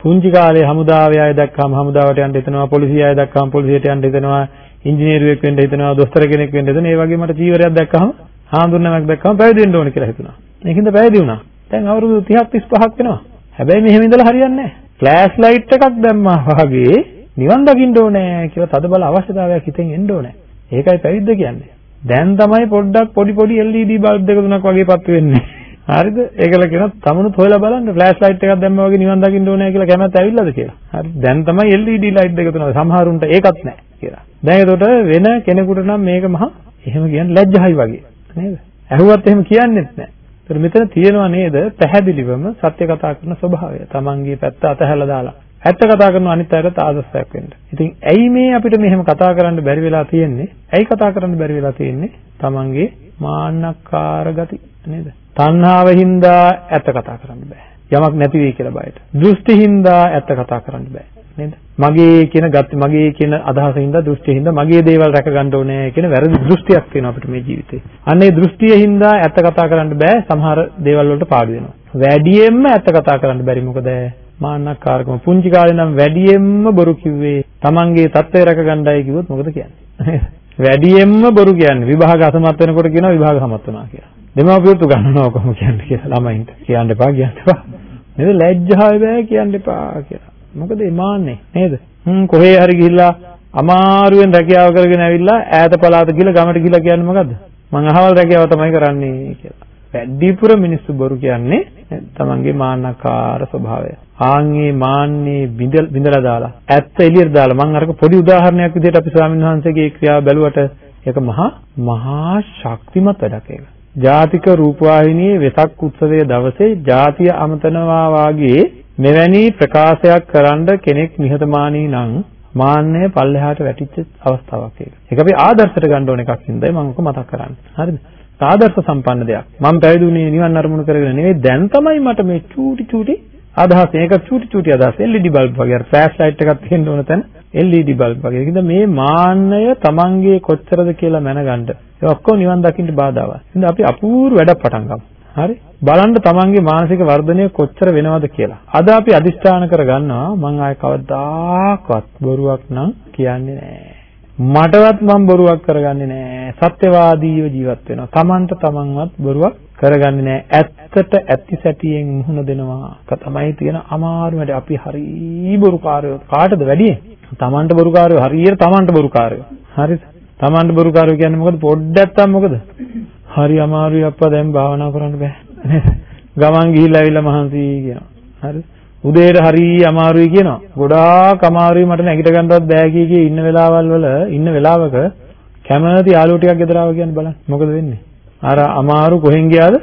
A: පුංචි කාලේ හමුදාවේ අය දැක්කම හමුදාවට යන්න හිතනවා, පොලිසිය අය දැක්කම පොලිසියට යන්න හිතනවා, ඉංජිනේරුවෙක් වෙන්න හිතනවා, දොස්තර කෙනෙක් වෙන්න හිතනවා. ඒ වගේ මට චීවරයක් දැක්කම හාමුදුරනමක් දැක්කම පැවිදි වෙන්න ඕන කියලා හිතුණා. ඒකින්ද පැවිදි වුණා. දැන් අවුරුදු 30ක් 35ක් වෙනවා. හැබැයි මෙහෙම ඉඳලා හරියන්නේ නැහැ. ෆ්ලෑෂ් ලයිට් එකක් දැම්මා වගේ නිවන් දකින්න ඕනේ කියලා තදබල අවශ්‍යතාවයක් හිතෙන් එන්න ඕනේ. ඒකයි පැවිද්ද කියන්නේ. දැන් තමයි පොඩ්ඩක් පොඩි පොඩි LED බල්බ් දෙක තුනක් වගේ පත් වෙන්නේ. හරිද? ඒකල කියන තමනුත් හොයලා බලන්න ෆ්ලෑෂ් ලයිට් එකක් දැම්මා වගේ නිවන් දකින්න ඕනේ කියලා කැමැත්ත ඇවිල්ලාද කියලා. හරි. දැන් තමයි LED ලයිට් දෙක තුනක් සමහරුන්ට ඒකත් නැහැ කියලා. දැන් ඒකට වෙන කෙනෙකුට නම් මේක මහා එහෙම කියන්නේ ලැජ්ජායි වගේ නේද? ඇහුවත් එහෙම කියන්නේත් නැහැ. ඒතර මෙතන තියෙනවා නේද පැහැදිලිවම සත්‍ය කතා කරන ස්වභාවය. Tamanගේ පැත්ත අතහැලා දාලා ඇත්ත කතා කරන අනිත් අයට ආදර්ශයක් වෙන්න. ඉතින් ඇයි මේ අපිට මෙහෙම කතා කරන්න බැරි වෙලා තියෙන්නේ? ඇයි කතා කරන්න බැරි වෙලා තියෙන්නේ? Tamange මාන්නක්කාර ගති නේද? තණ්හාවින්දා ඇත්ත කතා කරන්න බෑ. යමක් නැති වෙයි කියලා බයට. දෘෂ්ටිහින්දා ඇත්ත කතා කරන්න බෑ. නේද? මගේ කියන ගති මගේ කියන අදහසින්ද දෘෂ්ටියින්ද මගේ දේවල් රැක ගන්න ඕනේ කියන වැරදි දෘෂ්ටියක් තියෙනවා අපිට මේ ජීවිතේ. අන්න ඒ දෘෂ්ටියින්ද ඇත්ත කතා කරන්න බෑ සමහර දේවල් වලට පාඩු වෙනවා. වැඩියෙන්ම ඇත්ත කතා කරන්න බැරි මොකද මාන්නක්කාරකම පුංචි කාලේ නම් වැඩියෙන්ම බොරු කිව්වේ Tamange தත්ත්වය රැක ගන්නයි කිව්වොත් මොකද කියන්නේ? වැඩියෙන්ම බොරු කියන්නේ විභාග අසමත් වෙනකොට කියනවා විභාග සමත් වුණා කියලා. දෙමාපියොත් උගන්වනවා කොහොම කියන්නේ කියලා ළමයින්ට. කියන්න එපා කියන්න එපා. නේද ලැජ්ජාව බෑ කියන්න එපා කියලා. මොකද එමාන්නේ නේද? හ්ම් කොහේ හරි ගිහිල්ලා අමාරුවෙන් රැකියාව කරගෙන ඇවිල්ලා ඈත පළාත ගිහලා ගමට ගිහලා කියන්නේ මොකද්ද? මං අහවල් රැකියාව තමයි කරන්නේ කියලා. වැඩිපුර මිනිස්සු බොරු කියන්නේ තමන්ගේ මාන්නකාර ස්වභාවය. ආන්ගේ මාන්නේ බිඳලා දාලා ඇත්ත එළියට දාලා මම අරක පොඩි උදාහරණයක් විදිහට අපි ස්වාමීන් වහන්සේගේ ක්‍රියාව බැලුවට ඒක මහා මහා ශක්තිමත් වැඩක් ඒක. ජාතික රූපවාහිනියේ වෙසක් උත්සවයේ දවසේ ජාතිය අමතනවා වාගේ මෙවැනි ප්‍රකාශයක් කරන්න කෙනෙක් නිහතමානී නම් මාන්නය පල්ලෙහාට වැටිච්ච අවස්ථාවක් ඒක. ඒක අපි ආදර්ශයට ගන්න ඕන එකක් හින්දායි මම ඔක මතක් කරන්නේ. හරිද? ආදර්ශ සම්පන්න දෙයක්. මම පැවිදුනේ නිවන් අරමුණු කරගෙන නෙවෙයි දැන් තමයි මට මේ චූටි චූටි අදහස් මේක චූටි චූටි අදහස් LED බල්බ් වගේ අර ෆ්ලෑෂ් ලයිට් එකක් තියෙන්න ඕන තැන LED බල්බ් වගේ. ඒකද මේ මාන්නය Tamange කොච්චරද කියලා මැනගන්න. ඒ ඔක්කොම නිවන් දකින්න බාධාවක්. ඉතින් අපි අපූර්ව වැඩක් පටන් ගමු. හරි බලන්න තමන්ගේ මානසික වර්ධනය කොච්චර වෙනවද කියලා. අද අපි අදිෂ්ඨාන කරගන්නවා මං ආයේ කවදාකවත් බොරුවක් නම් කියන්නේ නැහැ. මටවත් මම බොරුවක් කරගන්නේ නැහැ. සත්‍යවාදීව ජීවත් වෙනවා. තමන්ට තමන්වත් බොරුවක් කරගන්නේ නැහැ. ඇත්තට ඇති සැටියෙන් මුහුණ දෙනවා. ඒක තමයි තියෙන අමාරු වැඩ. අපි හරි බොරුකාරයෝ. කාටද වැඩි? තමන්ට බොරුකාරයෝ හරියට තමන්ට බොරුකාරයෝ. හරිද? තමන්ට බොරුකාරයෝ කියන්නේ මොකද? පොඩ්ඩක් මොකද? හරි අමාරුයි අප්පා දැන් භාවනා කරන්න බෑ. ගමන් ගිහිල්ලා ඇවිල්ලා මහන්සි කියනවා. හරි. උදේට හරි අමාරුයි කියනවා. ගොඩාක් අමාරුයි මට නැගිට ගන්නවත් බෑ කිය කී ඉන්න වෙලාවල් වල ඉන්න වෙලාවක කැමති යාළුවෝ ටිකක් ගෙදර ආව කියන්නේ බලන්න. මොකද වෙන්නේ? අර අමාරු කොහෙන් ගියාද?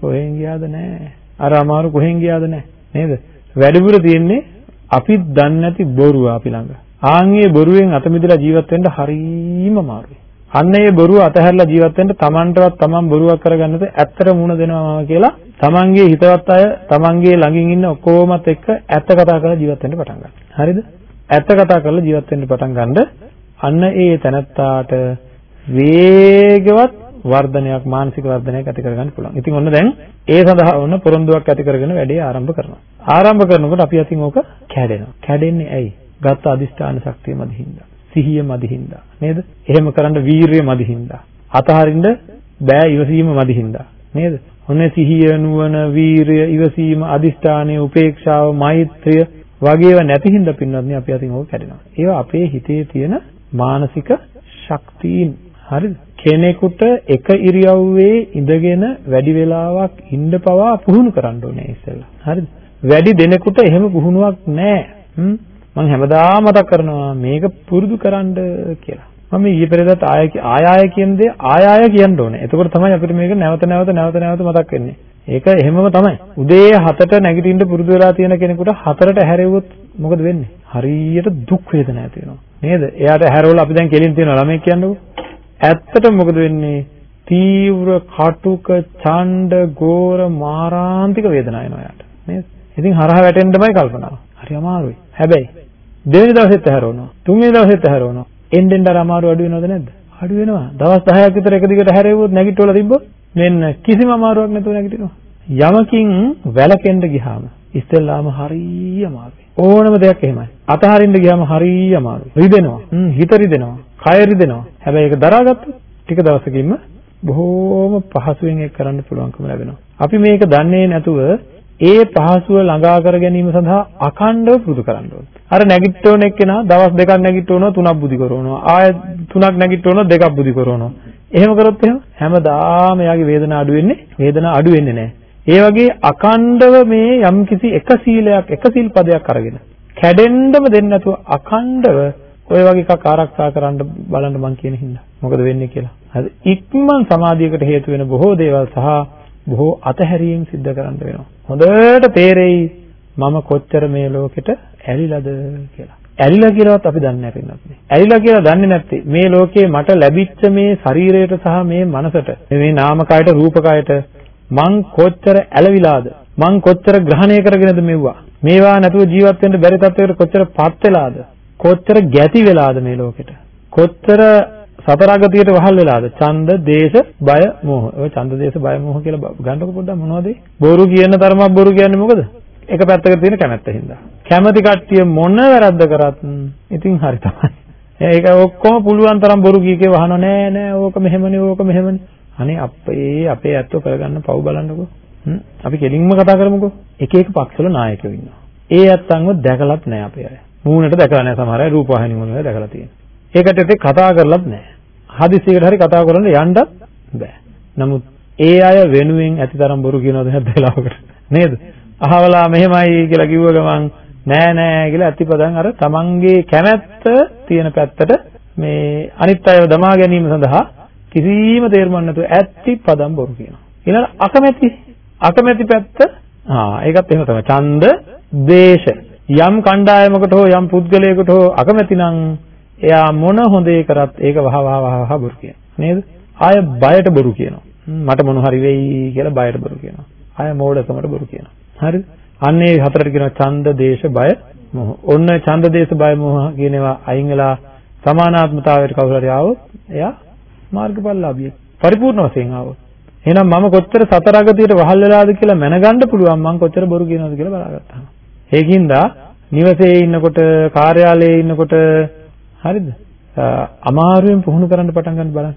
A: කොහෙන් ගියාද නෑ. අර අමාරු කොහෙන් ගියාද නෑ. නේද? වැඩිපුර තියෙන්නේ අපි දන්නේ නැති බොරුව අපි ළඟ. ආන්ගේ බොරුවෙන් අත මිදලා ජීවත් වෙන්න හරීම අමාරුයි. අන්න ඒ බොරුව අතහැරලා ජීවත් වෙන්න තමන්ටවත් තමන් බොරුවක් කරගන්නද ඇත්තට මුණ දෙනවා කියලා තමන්ගේ හිතවත් අය තමන්ගේ ළඟින් ඉන්න ඔක්කොමත් එක්ක ඇත්ත කතා කරලා ජීවත් වෙන්න පටන් ගන්න. හරිද? ඇත්ත කතා කරලා ජීවත් වෙන්න පටන් ගන්නද අන්න ඒ තැනත්තාට වේගවත් වර්ධනයක් මානසික වර්ධනයක් ඇති කරගන්න පුළුවන්. ඉතින් ඔන්න දැන් ඒ සඳහා ඔන්න පොරොන්දුවක් ඇති කරගෙන වැඩේ ආරම්භ කරනවා. ආරම්භ කරනකොට අපි අතින් ඕක කැඩෙනවා. කැඩෙන්නේ ඇයි? ගත්ත අදිෂ්ඨාන ශක්තිය මදිහින්දා. සිහිය මදිහින්දා නේද? එහෙම කරන්න වීරිය මදිහින්දා. අතහරින්න බෑ ඉවසීම මදිහින්දා නේද? ඔන්නේ සිහිය නුවණ වීරිය ඉවසීම අදිෂ්ඨානය උපේක්ෂාව මෛත්‍රිය වගේව නැති හින්දා පින්වත්නි අපි අතින් ඕක කැඩෙනවා. ඒවා අපේ හිතේ තියෙන මානසික ශක්තියින් හරිද? කෙනෙකුට එක ඉරියව්වේ ඉඳගෙන වැඩි වෙලාවක් ඉන්න පවා පුහුණු කරන්න ඕනේ ඉස්සෙල්ලා. හරිද? වැඩි දෙනෙකුට එහෙම පුහුණුවක් නැහැ. මම හැමදාම මතක් කරනවා මේක පුරුදු කරන්න කියලා. මම ඊයේ පෙරේදත් ආය ආය ආය කියන දේ ආය ආය කියන්න ඕනේ. එතකොට තමයි අපිට මේක නැවත නැවත නැවත නැවත මතක් වෙන්නේ. ඒක එහෙමම තමයි. උදේ 7ට නැගිටින්න පුරුදු වෙලා තියෙන කෙනෙකුට 4ට හැරෙව්වොත් මොකද වෙන්නේ? හරියට දුක් වේදනා ඇති වෙනවා. නේද? එයාට හැරවල අපි දැන් කෙලින් තියෙනවා ළමයි කියන්නකෝ. ඇත්තටම මොකද වෙන්නේ? තීව්‍ර කටුක ඡණ්ඩ ගෝර මාරාන්තික වේදනාවක් එනවා යාට. නේද? ඉතින් හරහා වැටෙන්නමයි කල්පනාව. හරි අමාරුයි. හැබැයි දෙවෙනි දවසෙත් හැරවනවා. තුන්වෙනි දවසෙත් හැරවනවා. එන්නෙන් අර අමාරු අඩු වෙනවද නැද්ද? අඩු වෙනවා. දවස් 10ක් විතර එක දිගට හැරෙව්වොත් නැගිටවල තිබ්බොත් මෙන්න කිසිම අමාරුවක් නැතුව නැගිටිනවා. යමකින් වැළකෙන්න ගියාම ඉස්සෙල්ලාම හරිය අමාරුයි. ඕනම දෙයක් එහෙමයි. අතහරින්න ගියාම හරිය අමාරුයි. රිදෙනවා. හ්ම් හිත රිදෙනවා. කය රිදෙනවා. හැබැයි ඒක දරාගත්තොත් ටික දවසකින්ම බොහෝම පහසුවෙන් ඒක කරන්න පුළුවන්කම ලැබෙනවා. අපි මේක දන්නේ නැතුව ඒ පහසුව ළඟා කර ගැනීම සඳහා අඛණ්ඩව පුරුදු කරන්න ඕනේ. අර නැගිට්ටෝන එක්කෙනා දවස් දෙකක් නැගිට්ටෝනවා තුනක් බුදි කරනවා. ආය තුනක් නැගිට්ටෝනවා දෙකක් බුදි කරනවා. එහෙම කරොත් එහෙම හැමදාම එයාගේ වේදනාව අඩු වෙන්නේ වේදනාව අඩු වෙන්නේ නැහැ. ඒ වගේ අඛණ්ඩව මේ යම්කිසි එක සීලයක් එක සීල් පදයක් අරගෙන කැඩෙන්නම දෙන්නේ නැතුව අඛණ්ඩව ඔය වගේ එකක් ආරක්ෂා කරන්න බලන්න මං කියන හින්දා. මොකද වෙන්නේ කියලා. හරි ඉක්මන් සමාධියකට හේතු වෙන බොහෝ දේවල් සහ බොහෝ අතහැරීම් සිද්ධ කරන්න වෙනවා. හොඳට තේරෙයි මම කොච්චර මේ ලෝකෙට ඇලිලාද කියලා. ඇලිලා කියලාවත් අපි දන්නේ නැහැ පින්නත් නේ. ඇලිලා කියලා දන්නේ නැත්තේ මේ ලෝකේ මට ලැබිච්ච මේ ශරීරයට සහ මේ මනසට මේ නාමකයට රූපකයට මං කොච්චර ඇලවිලාද මං කොච්චර ග්‍රහණය කරගෙනද මෙව්වා මේවා නැතුව ජීවත් වෙන්න බැරි තත්යකට කොච්චර පත් වෙලාද කොච්චර ගැති වෙලාද මේ ලෝකෙට? කොච්චර සතරගතියට වහල් වෙලාද? ඡන්ද දේශ බය මෝහ. ඔය ඡන්ද දේශ බය මෝහ කියලා ගන්නකො පොඩ්ඩක් මොනවද බොරු කියන තරමක් බොරු කියන්නේ මොකද? එක පැත්තක තියෙන කැමැත්ත හින්දා. කැමැති කට්ටිය මොන වැරද්ද කරත් ඉතින් හරි තමයි. ඒක ඔක්කොම පුළුවන් තරම් බොරු කීකේ වහන නෑ නෑ ඕක මෙහෙමනේ ඕක මෙහෙමනේ. අනේ අපේ අපේ ඇත්තෝ කරගන්න පව් බලන්නකෝ. අපි කෙලින්ම කතා කරමුකෝ. එක එක පක්ෂවල නායකයෝ ඉන්නවා. ඒ ඇත්තන්ව දැකලත් නෑ අපේ අය. මූණට දැකලා නෑ සමහර අය රූපවාහිනී වල දැකලා තියෙනවා ඒකට ඉතින් කතා කරලත් නෑ හදිසියකට හරි කතා කරන්න යන්නත් බෑ. නමුත් ඒ අය වෙනුවෙන් ඇතිතරම් බොරු කියනවද නැද්ද වෙලාවකට නේද? අහවලා මෙහෙමයි කියලා කිව්ව ගමන් නෑ නෑ කියලා අතිපදන් අර තමන්ගේ කැමැත්ත තියෙන පැත්තට මේ අනිත් අයව දමා ගැනීම සඳහා කිසිම තේරුමක් නැතුව ඇත්ති පදම් බොරු කියනවා. ඊළඟ අකමැති අකමැති පැත්ත ආ ඒකත් එහෙම තමයි. ඡන්ද, දේශ යම් කණ්ඩායමකට හෝ යම් පුද්ගලයෙකුට හෝ අකමැති නම් එයා මොන හොඳේ කරත් ඒක වහ වහ වහ වහ බොරු කියනවා නේද? ආය බයට බොරු කියනවා. මට මොන හරි වෙයි කියලා බයට බොරු කියනවා. ආය මෝඩකමට බොරු කියනවා. හරිද? අන්න ඒ හතරට කියනවා ඡන්ද, දේශ, බය, මොහ. ඔන්න ඡන්ද, දේශ, බය, මොහ කියන ඒවා අයින් වෙලා සමානාත්මතාවයට කවුරු හරි ආවොත් එයා මාර්ගඵලලාභියෙක්. පරිපූර්ණ වශයෙන් ආවොත්. එහෙනම් මම කොච්චර සතර අගතියට වහල් වෙලාද කියලා මැනගන්න පුළුවන් මම කොච්චර බොරු කියනවද කියලා බලාගත්තා. ඒකින්ද නිවසේ ඉන්නකොට කාර්යාලයේ ඉන්නකොට හරිද? අමාරුවෙන් පුහුණු කරන්න පටන් ගන්න බලන්න.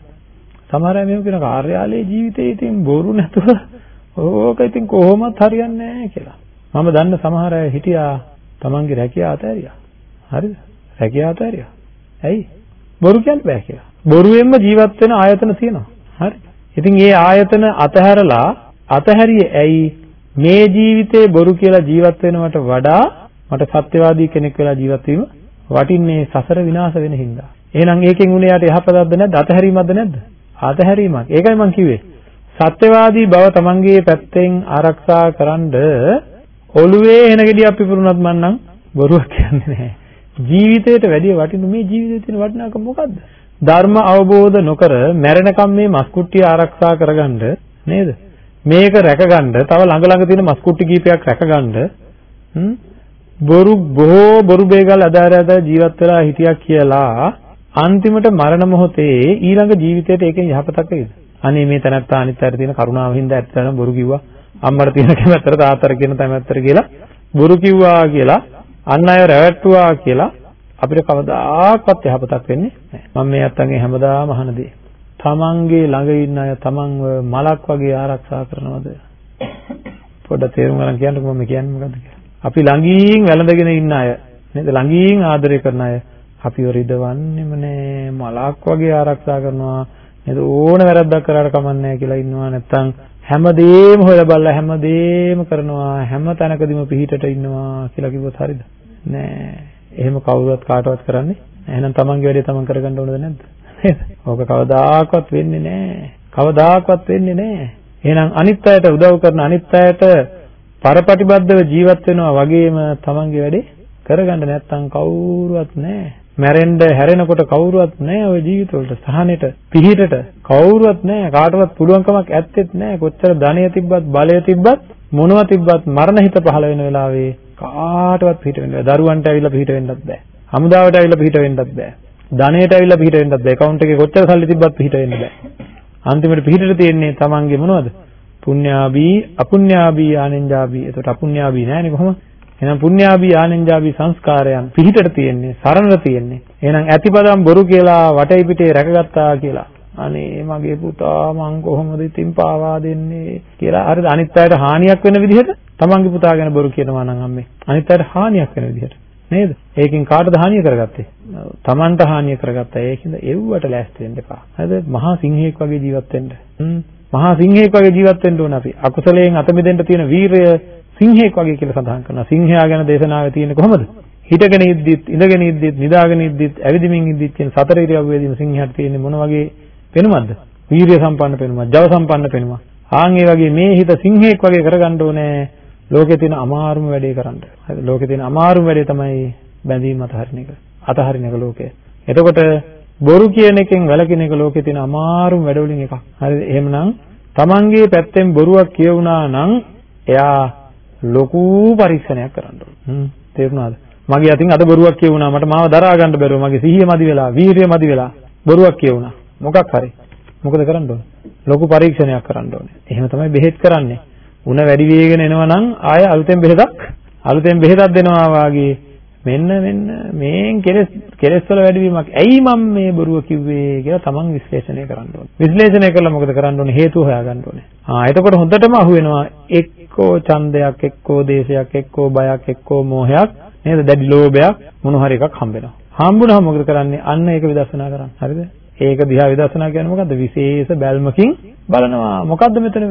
A: සමහර අය මේක කියන කාර්යාලයේ ජීවිතේ ඉතින් බොරු නැතුව ඕක ඉතින් කොහොමත් හරියන්නේ නැහැ කියලා. මම දන්න සමහර අය හිටියා තමන්ගේ රැකියාව අතහැරියා. හරිද? රැකියාව අතහැරියා. ඇයි? බොරු කියන්න බෑ කියලා. බොරුවෙන්ම ජීවත් වෙන ආයතන තියෙනවා. හරි. ඉතින් මේ ආයතන අතහැරලා අතහැරියේ ඇයි? මේ ජීවිතේ බොරු කියලා ජීවත් වෙනවට වඩා මට සත්‍යවාදී කෙනෙක් වෙලා ජීවත් වීම වටින්නේ සසර විනාශ වෙන හින්දා. එහෙනම් ඒකෙන් උනේ යට යහපතක්ද නැද්ද? අතහැරීමක්ද නැද්ද? අතහැරීමක්. ඒකයි මම කිව්වේ. සත්‍යවාදී බව තමන්ගේ පැත්තෙන් ආරක්ෂා කරන්ඩ ඔළුවේ එන ගෙඩියක් පිපුරුණත් මම නම් බොරුවක් කියන්නේ නැහැ. ජීවිතයට වැඩිය වටිනු මේ ජීවිතේ තියෙන වටිනාකම මොකද්ද? ධර්ම අවබෝධ නොකර මැරෙනකම් මේ මස්කුට්ටිය ආරක්ෂා කරගන්න නේද? මේක රැකගන්න තව ළඟ ළඟ තියෙන මස්කුට්ටි කීපයක් රැකගන්න බොරු බොහෝ බොරු බේගල් අදාර අදාර ජීවත් වෙලා හිටියක් කියලා අන්තිමට මරණ මොහොතේ ඊළඟ ජීවිතයට ඒකෙන් යහපතක් වෙයිද? අනේ මේ තැනත්තා අනිත් අයට තියෙන කරුණාව හින්දා ඇත්තටම බොරු කිව්වා. අම්මට තියෙන කැමැත්තට තාත්තට කියන කැමැත්තට කියලා බොරු කිව්වා කියලා අන් අය රැවට්ටුවා කියලා අපිට කවදාකවත් යහපතක් වෙන්නේ නැහැ. මම මේ අත්තන්ගේ හැමදාම අහන දේ. තමන්ගේ ළඟ ඉන්න අය තමන්ව මලක් වගේ ආරක්ෂා කරනවද? පොඩ්ඩක් තේරුම් ගන්න කියන්නකෝ මම කියන්නේ මොකද්ද කියලා. අපි ළඟින් වැළඳගෙන ඉන්න අය නේද? ළඟින් ආදරය කරන අය අපිව රිදවන්නෙම නෑ. මලක් වගේ ආරක්ෂා කරනවා නේද? ඕන වැරද්දක් කරාට කමන්නේ කියලා ඉන්නවා නැත්තම් හැමදේම හොයලා බලලා හැමදේම කරනවා. හැම තැනකදීම පිහිටට ඉන්නවා කියලා කිව්වොත් හරිද? නෑ. එහෙම කවුරුවත් කාටවත් කරන්නේ එහෙනම් තමන්ගේ වැඩේ තමන් කරගන්න ඕනද නැද්ද? නේද ඕක කවදාකවත් වෙන්නේ නෑ. කවදාකවත් වෙන්නේ නෑ. එහෙනම් අනිත් අයට උදව් කරන අනිත් අයට පරපටිබද්ධව ජීවත් වෙනවා වගේම තමන්ගේ වැඩේ කරගන්න නැත්නම් කවුරුවත් නැහැ. මැරෙන්න හැරෙනකොට කවුරුවත් නැහැ ওই ජීවිතවලට සහනෙට පිහිටට කවුරුවත් නැහැ කාටවත් පුළුවන්කමක් ඇත්තෙත් නැහැ කොච්චර ධනය තිබ්බත් බලය තිබ්බත් මොනව තිබ්බත් මරණ හිත පහළ වෙන වෙලාවේ කාටවත් පිහිට වෙන්න බෑ. දරුවන්ට ඇවිල්ලා පිහිට වෙන්නත් බෑ. හමුදාවට ඇවිල්ලා පිහිට වෙන්නත් බෑ. ධනයට ඇවිල්ලා පිහිට වෙන්නත් බෑ account එකේ කොච්චර සල්ලි තිබ්බත් පිහිට වෙන්න බෑ අන්තිමට පිහිටට තියෙන්නේ තමන්ගේ මොනවද පුඤ්ඤාභී අපුඤ්ඤාභී ආනෙන්ජාභී. එතකොට අපුඤ්ඤාභී නෑනේ කොහොම? එහෙනම් පුඤ්ඤාභී ආනෙන්ජාභී සංස්කාරයන් පිහිටට තියෙන්නේ, සරණට තියෙන්නේ. එහෙනම් ඇතිපදම් බොරු කියලා වටේ පිටේ රැකගත්තා කියලා. අනේ මගේ පුතා මං කොහොමද ඉතින් පාවා දෙන්නේ කියලා හරිද අනිත් අයට හානියක් වෙන විදිහට තමන්ගේ පුතා ගැන බොරු කියනවා නම් අම්මේ අනිත් අයට හානියක් වෙන විදිහට නේද ඒකෙන් කාටද හානිය කරගත්තේ තමන්ට හානිය කරගත්තා ඒකින්ද එව්වට ලෑස්ති වෙන්න එපා හරිද මහා සිංහෙක් වගේ ජීවත් වෙන්න මහා සිංහෙක් වගේ ජීවත් වෙන්න ඕන අපි. අකුසලයෙන් අත මිදෙන්න තියෙන වීරය සිංහෙක් වගේ කියලා සඳහන් කරනවා. සිංහයා ගැන දේශනාවේ තියෙන්නේ කොහොමද? හිටගෙන ඉද්දිත්, ඉඳගෙන ඉද්දිත්, නිදාගෙන ඉද්දිත්, ඇවිදිමින් ඉද්දිත් කියන සතර ඉරියව්වේදීම සිංහයාට තියෙන්නේ මොන වගේ පෙනුමක්ද? වීරිය සම්පන්න පෙනුමක්, ජව සම්පන්න පෙනුමක්. ආන් ඒ වගේ මේ හිත සිංහෙක් වගේ කරගන්න ඕනේ. ලෝකේ තියෙන අමාරුම වැඩේ කරන්න. හරි ලෝකේ තියෙන අමාරුම වැඩේ තමයි බැඳීම් අතහරින එක. අතහරින එක ලෝකේ. එතකොට බොරු කියන එකෙන් වැළකෙන එක ලෝකේ තියෙන අමාරුම වැඩවලින් එකක්. හරිද? එහෙමනම් Tamanගේ පැත්තෙන් බොරුවක් කියවුණා නම් එයා ලොකු පරීක්ෂණයක් කරන්න ඕන. තේරුණාද? මගේ අතින් අද බොරුවක් කියවුණා මට මාව දරා ගන්න බැරුව මගේ සිහිය මදි වෙලා වීරිය මදි වෙලා බොරුවක් කියවුණා. මොකක් හරි. මොකද කරන්න ඕන? ලොකු පරීක්ෂණයක් කරන්න ඕනේ. එහෙම තමයි බෙහෙත් කරන්නේ. උණ වැඩි වේගෙන එනවා නම් ආය අලුතෙන් බෙහෙතක් අලුතෙන් බෙහෙතක් දෙනවා වාගේ මෙන්න මෙන්න මේන් කෙලස් කෙලස් වල වැඩිවීමක් ඇයි මම මේ බොරුව කිව්වේ කියලා තමන් විශ්ලේෂණය කරන්න ඕනේ. විශ්ලේෂණය කළා මොකද කරන්න ඕනේ? හේතුව හොයාගන්න ඕනේ. ආ එතකොට හොඳටම අහුවෙනවා එක්කෝ ඡන්දයක්, එක්කෝ දේශයක්, එක්කෝ බයක්, එක්කෝ මෝහයක් නේද? දැඩි ලෝභයක් මොන හරි එකක් හම්බ වෙනවා. හම්බුනහම මොකද කරන්නේ? අන්න ඒක විදර්ශනා කරන්න. හරිද? ඒක දිහා විදර්ශනා කියන්නේ මොකද්ද? විශේෂ බැල්මකින් බලනවා. මොකද්ද මෙතන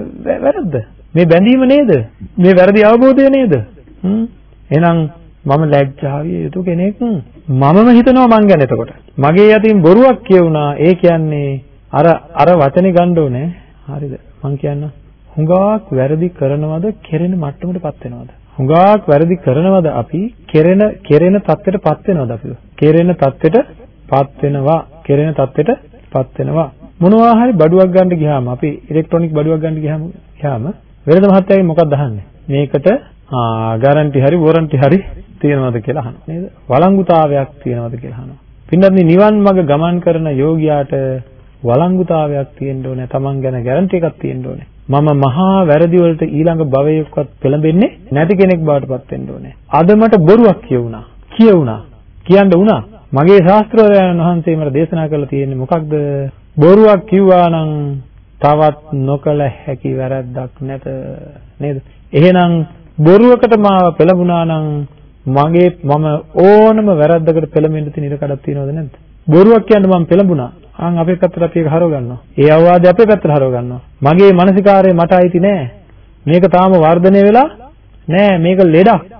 A: වැරද්ද? මේ බැඳීම නේද? මේ වැරදි අවබෝධය නේද? හ්ම්. එහෙනම් මම ලැජ්ජාවිය යුතු කෙනෙක් මමම හිතනවා මං ගැන එතකොට. මගේ යටින් බොරුවක් කියුණා. ඒ කියන්නේ අර අර වචනේ ගන්න ඕනේ. හරිද? මං කියන්න. හුඟක් වැරදි කරනවද කෙරෙන මට්ටමටපත් වෙනවද? හුඟක් වැරදි කරනවද අපි කෙරෙන කෙරෙන தත්ත්වයටපත් වෙනවද අපි? කෙරෙන தත්ත්වයටපත් වෙනවා. කෙරෙන தත්ත්වයටපත් වෙනවා. මොනවා හරි බඩුවක් ගන්න ගියාම අපි ඉලෙක්ට්‍රොනික බඩුවක් ගන්න ගියාම ගියාම වෙළඳ මහත්තයාගෙන් මොකක්ද අහන්නේ? මේකට ආ ගැරන්ටි හරි වොරන්ටි හරි තියෙනවද කියලා අහනවා නේද? වළංගුතාවයක් තියෙනවද කියලා අහනවා. පින්නත් නිවන් මඟ ගමන් කරන යෝගියාට වළංගුතාවයක් තියෙන්න ඕනේ. Taman ගැන ගැරන්ටි එකක් තියෙන්න ඕනේ. මම මහා වැරදි වලට ඊළඟ භවයකවත් පෙළඹෙන්නේ නැති කෙනෙක් බවට පත් වෙන්න ඕනේ. අද මට බොරුවක් කියුණා. කියුණා. කියන්න උනා. මගේ ශාස්ත්‍රවරයන් වහන්සේ මට දේශනා කරලා තියෙන්නේ මොකක්ද? බොරුවක් කිව්වා නම් තවත් නොකල හැකි වැරද්දක් නැත නේද? එහෙනම් බොරුවකට මාව පෙළඹුණා නම් මගේ මම ඕනම වැරද්දකට පෙළඹෙන්න තියෙන ඉඩ කඩක් තියෙනවද නැද්ද? බොරුවක් කියන්න මම පෙළඹුණා. ආන් අපේ පැත්තට අපි ඒක හරව ගන්නවා. ඒ අවවාදය අපේ පැත්තට හරව ගන්නවා. මගේ මානසිකාරය මට අයිති නෑ. මේක තාම වර්ධනය වෙලා නෑ. මේක ලෙඩක්.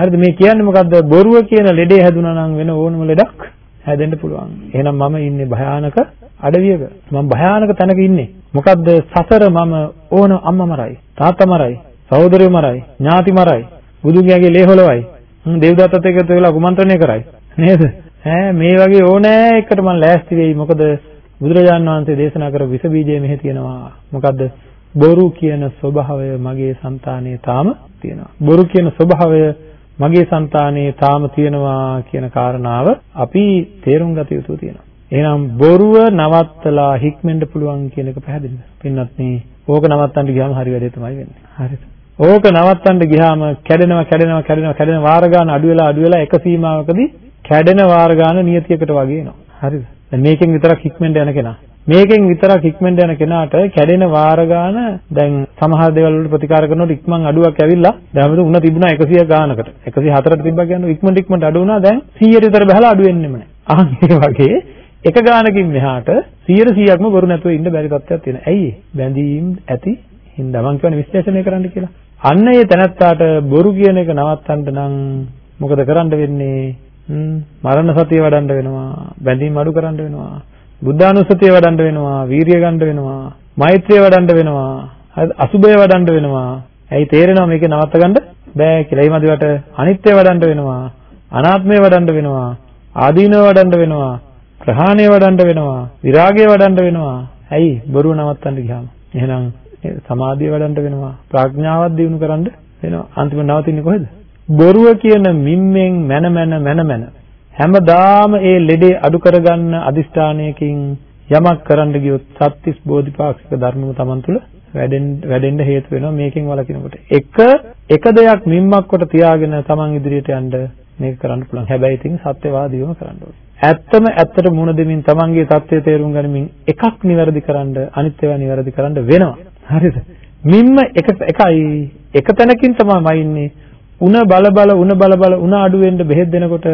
A: හරිද? මේ කියන්නේ මොකද්ද? බොරුව කියන ලෙඩේ හැදුනා නම් වෙන ඕනම ලෙඩක් හැදෙන්න පුළුවන්. එහෙනම් මම ඉන්නේ භයානක අඩවියක. මම භයානක තැනක ඉන්නේ. මොකද්ද? සසර මම ඕන අම්මා මරයි, තාත්තා මරයි, සහෝදරයෝ මරයි, ඥාති මරයි, බුදුන්ගේ ලේ හොලවයි. දේවදත්තත් එක්ක වෙලා කුමන්ත්‍රණය කරයි. නේද? ඈ මේ වගේ ඕනෑ එකට මම ලෑස්ති වෙයි. මොකද බුදුරජාණන් වහන්සේ දේශනා කර විස බීජය මෙහි තියෙනවා. මොකද්ද? බොරු කියන ස්වභාවය මගේ సంతානයේ තාම තියෙනවා. බොරු කියන ස්වභාවය මගේ సంతානයේ තාම තියෙනවා කියන කාරණාව අපි තේරුම් ගත යුතු තියෙනවා. එහෙනම් බොරුව නවත්තලා හික්මෙන්න පුළුවන් කියන එක පැහැදිලිද? පින්වත් මේ ඕක නවත්තන්න ගියාම හරි වැඩේ තමයි වෙන්නේ. හරිද? ඕක නවත්තන්න ගියාම කැඩෙනවා කැඩෙනවා කැඩෙනවා කැඩෙන වාර ගන්න අඩු වෙලා අඩු වෙලා එක සීමාවකදී කැඩෙන වාර ගන්න නියතියකට වගේ එනවා. හරිද? දැන් මේකෙන් විතරක් හික්මෙන්ට යන කෙනා. මේකෙන් විතරක් හික්මෙන්ට යන කෙනාට කැඩෙන වාර ගන්න දැන් සමහර දේවල් වලට ප්‍රතිකාර කරනකොට ඉක්මන් අඩුවක් ඇවිල්ලා දැන් අපිට උණ තිබුණා 100 ගානකට. 104ට තිබ්බා කියන්නේ ඉක්මනට ඉක්මනට අඩු වුණා දැන් 100ට විතර බහලා අඩු වෙන්නෙම නැහැ. අහන් ඒ වගේ එක ගානකින් මෙහාට 100 100ක්ම බොරු නැතුව ඉන්න බැරි තත්ත්වයක් තියෙනවා. ඇයි? බැඳීම් ඇති හින්දා මං කියන්නේ විශ්ලේෂණය කරන්න කියලා. අන්න ඒ තැනත්තාට බොරු කියන එක නවත්තන්න නම් මොකද කරන්න වෙන්නේ? මරණ සතිය වඩන්න වෙනවා. බැඳීම් අඩු කරන්න වෙනවා. බුද්ධානුස්සතිය වඩන්න වෙනවා. වීරිය ගන්න වෙනවා. මෛත්‍රිය වඩන්න වෙනවා. අසුබය වඩන්න වෙනවා. ඇයි තේරෙනවා මේකේ නවත්ත ගන්න බෑ කියලා. ඒ මදිවට අනිත්‍ය වඩන්න වෙනවා. අනාත්මය වඩන්න වෙනවා. ආදීනව වඩන්න වෙනවා. ප්‍රහාණය වඩන්න වෙනවා. විරාගය වඩන්න වෙනවා. ඇයි බොරුව නවත්තන්න ගියාම. එහෙනම් සමාධිය වඩන්න වෙනවා. ප්‍රඥාවක් දියුණු කරන්න වෙනවා. අන්තිම නවතින්නේ කොහෙද? බොරුව කියන මිම්මෙන් මන මන මන මන හැමදාම ඒ ලෙඩේ අඩු කරගන්න අදිෂ්ඨානයකින් යමක් කරන්න ගියොත් සත්‍තිස් බෝධිපාක්ෂික ධර්මම Taman තුල වැඩෙන්න වැඩෙන්න හේතු වෙනවා මේකෙන් වළකිනකොට. එක එක දෙයක් මිම්මක් කොට තියාගෙන Taman ඉදිරියට යන්න මේක කරන්න පුළුවන්. හැබැයි ඉතින් සත්‍යවාදීවම කරන්න ඕනේ. ඇත්තම ඇත්තට මුණ දෙමින් Tamanගේ தත්ත්වය තේරුම් ගනිමින් එකක් නිවැරදි කරන්න අනිත් ඒවා නිවැරදි කරන්න වෙනවා. හරිද? මිම්ම එක එකයි එක තැනකින් තමයි ඉන්නේ. උණ බල බල උණ බල බල උණ අඩු වෙන්න බෙහෙත් දෙනකොට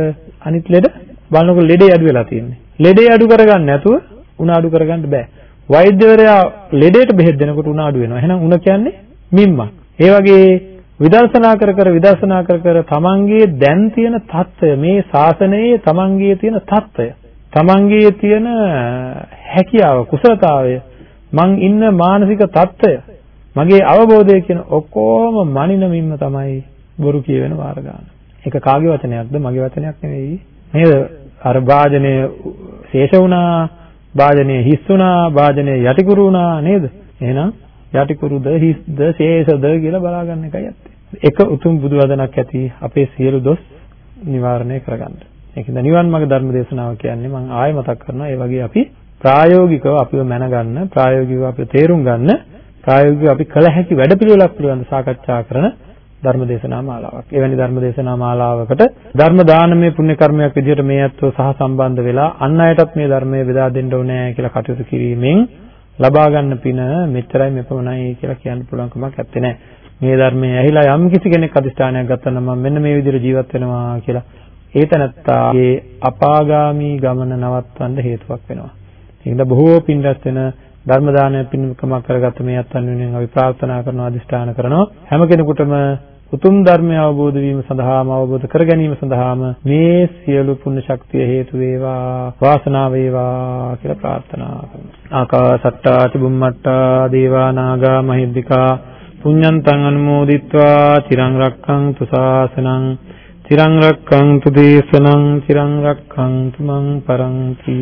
A: අනිත් ලෙඩ බලනකොට ලෙඩේ අඩු වෙලා තියෙන්නේ. ලෙඩේ අඩු කරගන්න නැතුව උණ අඩු කරගන්න බෑ. වෛද්‍යවරයා ලෙඩේට බෙහෙත් දෙනකොට උණ අඩු වෙනවා. එහෙනම් උණ කියන්නේ මිම්මක්. ඒ වගේ විදර්ශනා කර කර විදර්ශනා කර කර තමන්ගේ දැන් තියෙන తত্ত্বය මේ ශාසනයේ තමන්ගේ තියෙන తত্ত্বය තමන්ගේ තියෙන හැකියාව කුසලතාවය මං ඉන්න මානසික తত্ত্বය මගේ අවබෝධය කියන ඔක්කොම මනින මින්ම තමයි බොරු කියවෙන වාර ගන්න. ඒක කාගේ වචනයක්ද? මගේ වචනයක් නෙවෙයි. නේද? අර වාජනය ශේෂ වුණා, වාජනය හිස් වුණා, වාජනය යටිකුරු වුණා නේද? එහෙනම් යටිකුරුද හිස්ද ශේෂද කියලා බලාගන්න එකයි ඇත්තේ. එක උතුම් බුදු වදනක් ඇති අපේ සියලු දොස් නිවාරණය කරගන්න. ඒකද නිවන් මාර්ග ධර්ම දේශනාව කියන්නේ මම ආයෙ මතක් කරනවා ඒ වගේ අපි ප්‍රායෝගිකව අපිව මැනගන්න ප්‍රායෝගිකව අපිව තේරුම් ගන්න ප්‍රායෝගිකව අපි කළ හැකි වැඩපිළිවෙලක් පිළිබඳව සාකච්ඡා කරන ධර්ම දේශනා මාලාවක්. එවැනි ධර්ම දේශනා මාලාවකට ධර්ම දානමය පුණ්‍ය කර්මයක් විදිහට මේ අත්ව සහ සම්බන්ධ වෙලා අන් අයටත් මේ ධර්මය බෙදා දෙන්න ඕනේ කියලා කටයුතු කිරීමෙන් ලබා ගන්න පින මෙච්චරයි මෙපමණයි කියලා කියන්න පුළුවන් කමක් නැත්තේ නෑ. මේ ධර්මයේ ඇහිලා යම් කිසි කෙනෙක් අදිෂ්ඨානයක් ගත්තා නම් මම මෙන්න මේ විදිහට ජීවත් වෙනවා කියලා ඒතනත්තාගේ අපාගාමී ගමන නවත්වන්න හේතුවක් වෙනවා. ඒකද බොහෝ පින් රැස් වෙන ධර්ම දානය පින්කමක් කරගත්ත මේ අත්න් වෙනුවෙන් අපි ප්‍රාර්ථනා කරනවා අදිෂ්ඨාන කරනවා හැම කෙනෙකුටම උතුම් ධර්මය අවබෝධ වීම සඳහාම අවබෝධ කර ගැනීම සඳහාම මේ සියලු පුණ්‍ය ශක්තිය හේතු වේවා වාසනාව වේවා කියලා ප්‍රාර්ථනා කරනවා. ආකාසට්ටා චුම්මට්ටා දේවා නාග මහිද්దికා පුඤ්ඤන්තං අනුමෝදිත්වා චිරං රක්ඛන්තු ශාසනං චිරං රක්ඛන්තු දේශනං චිරං රක්ඛන්තු මං පරන්ති.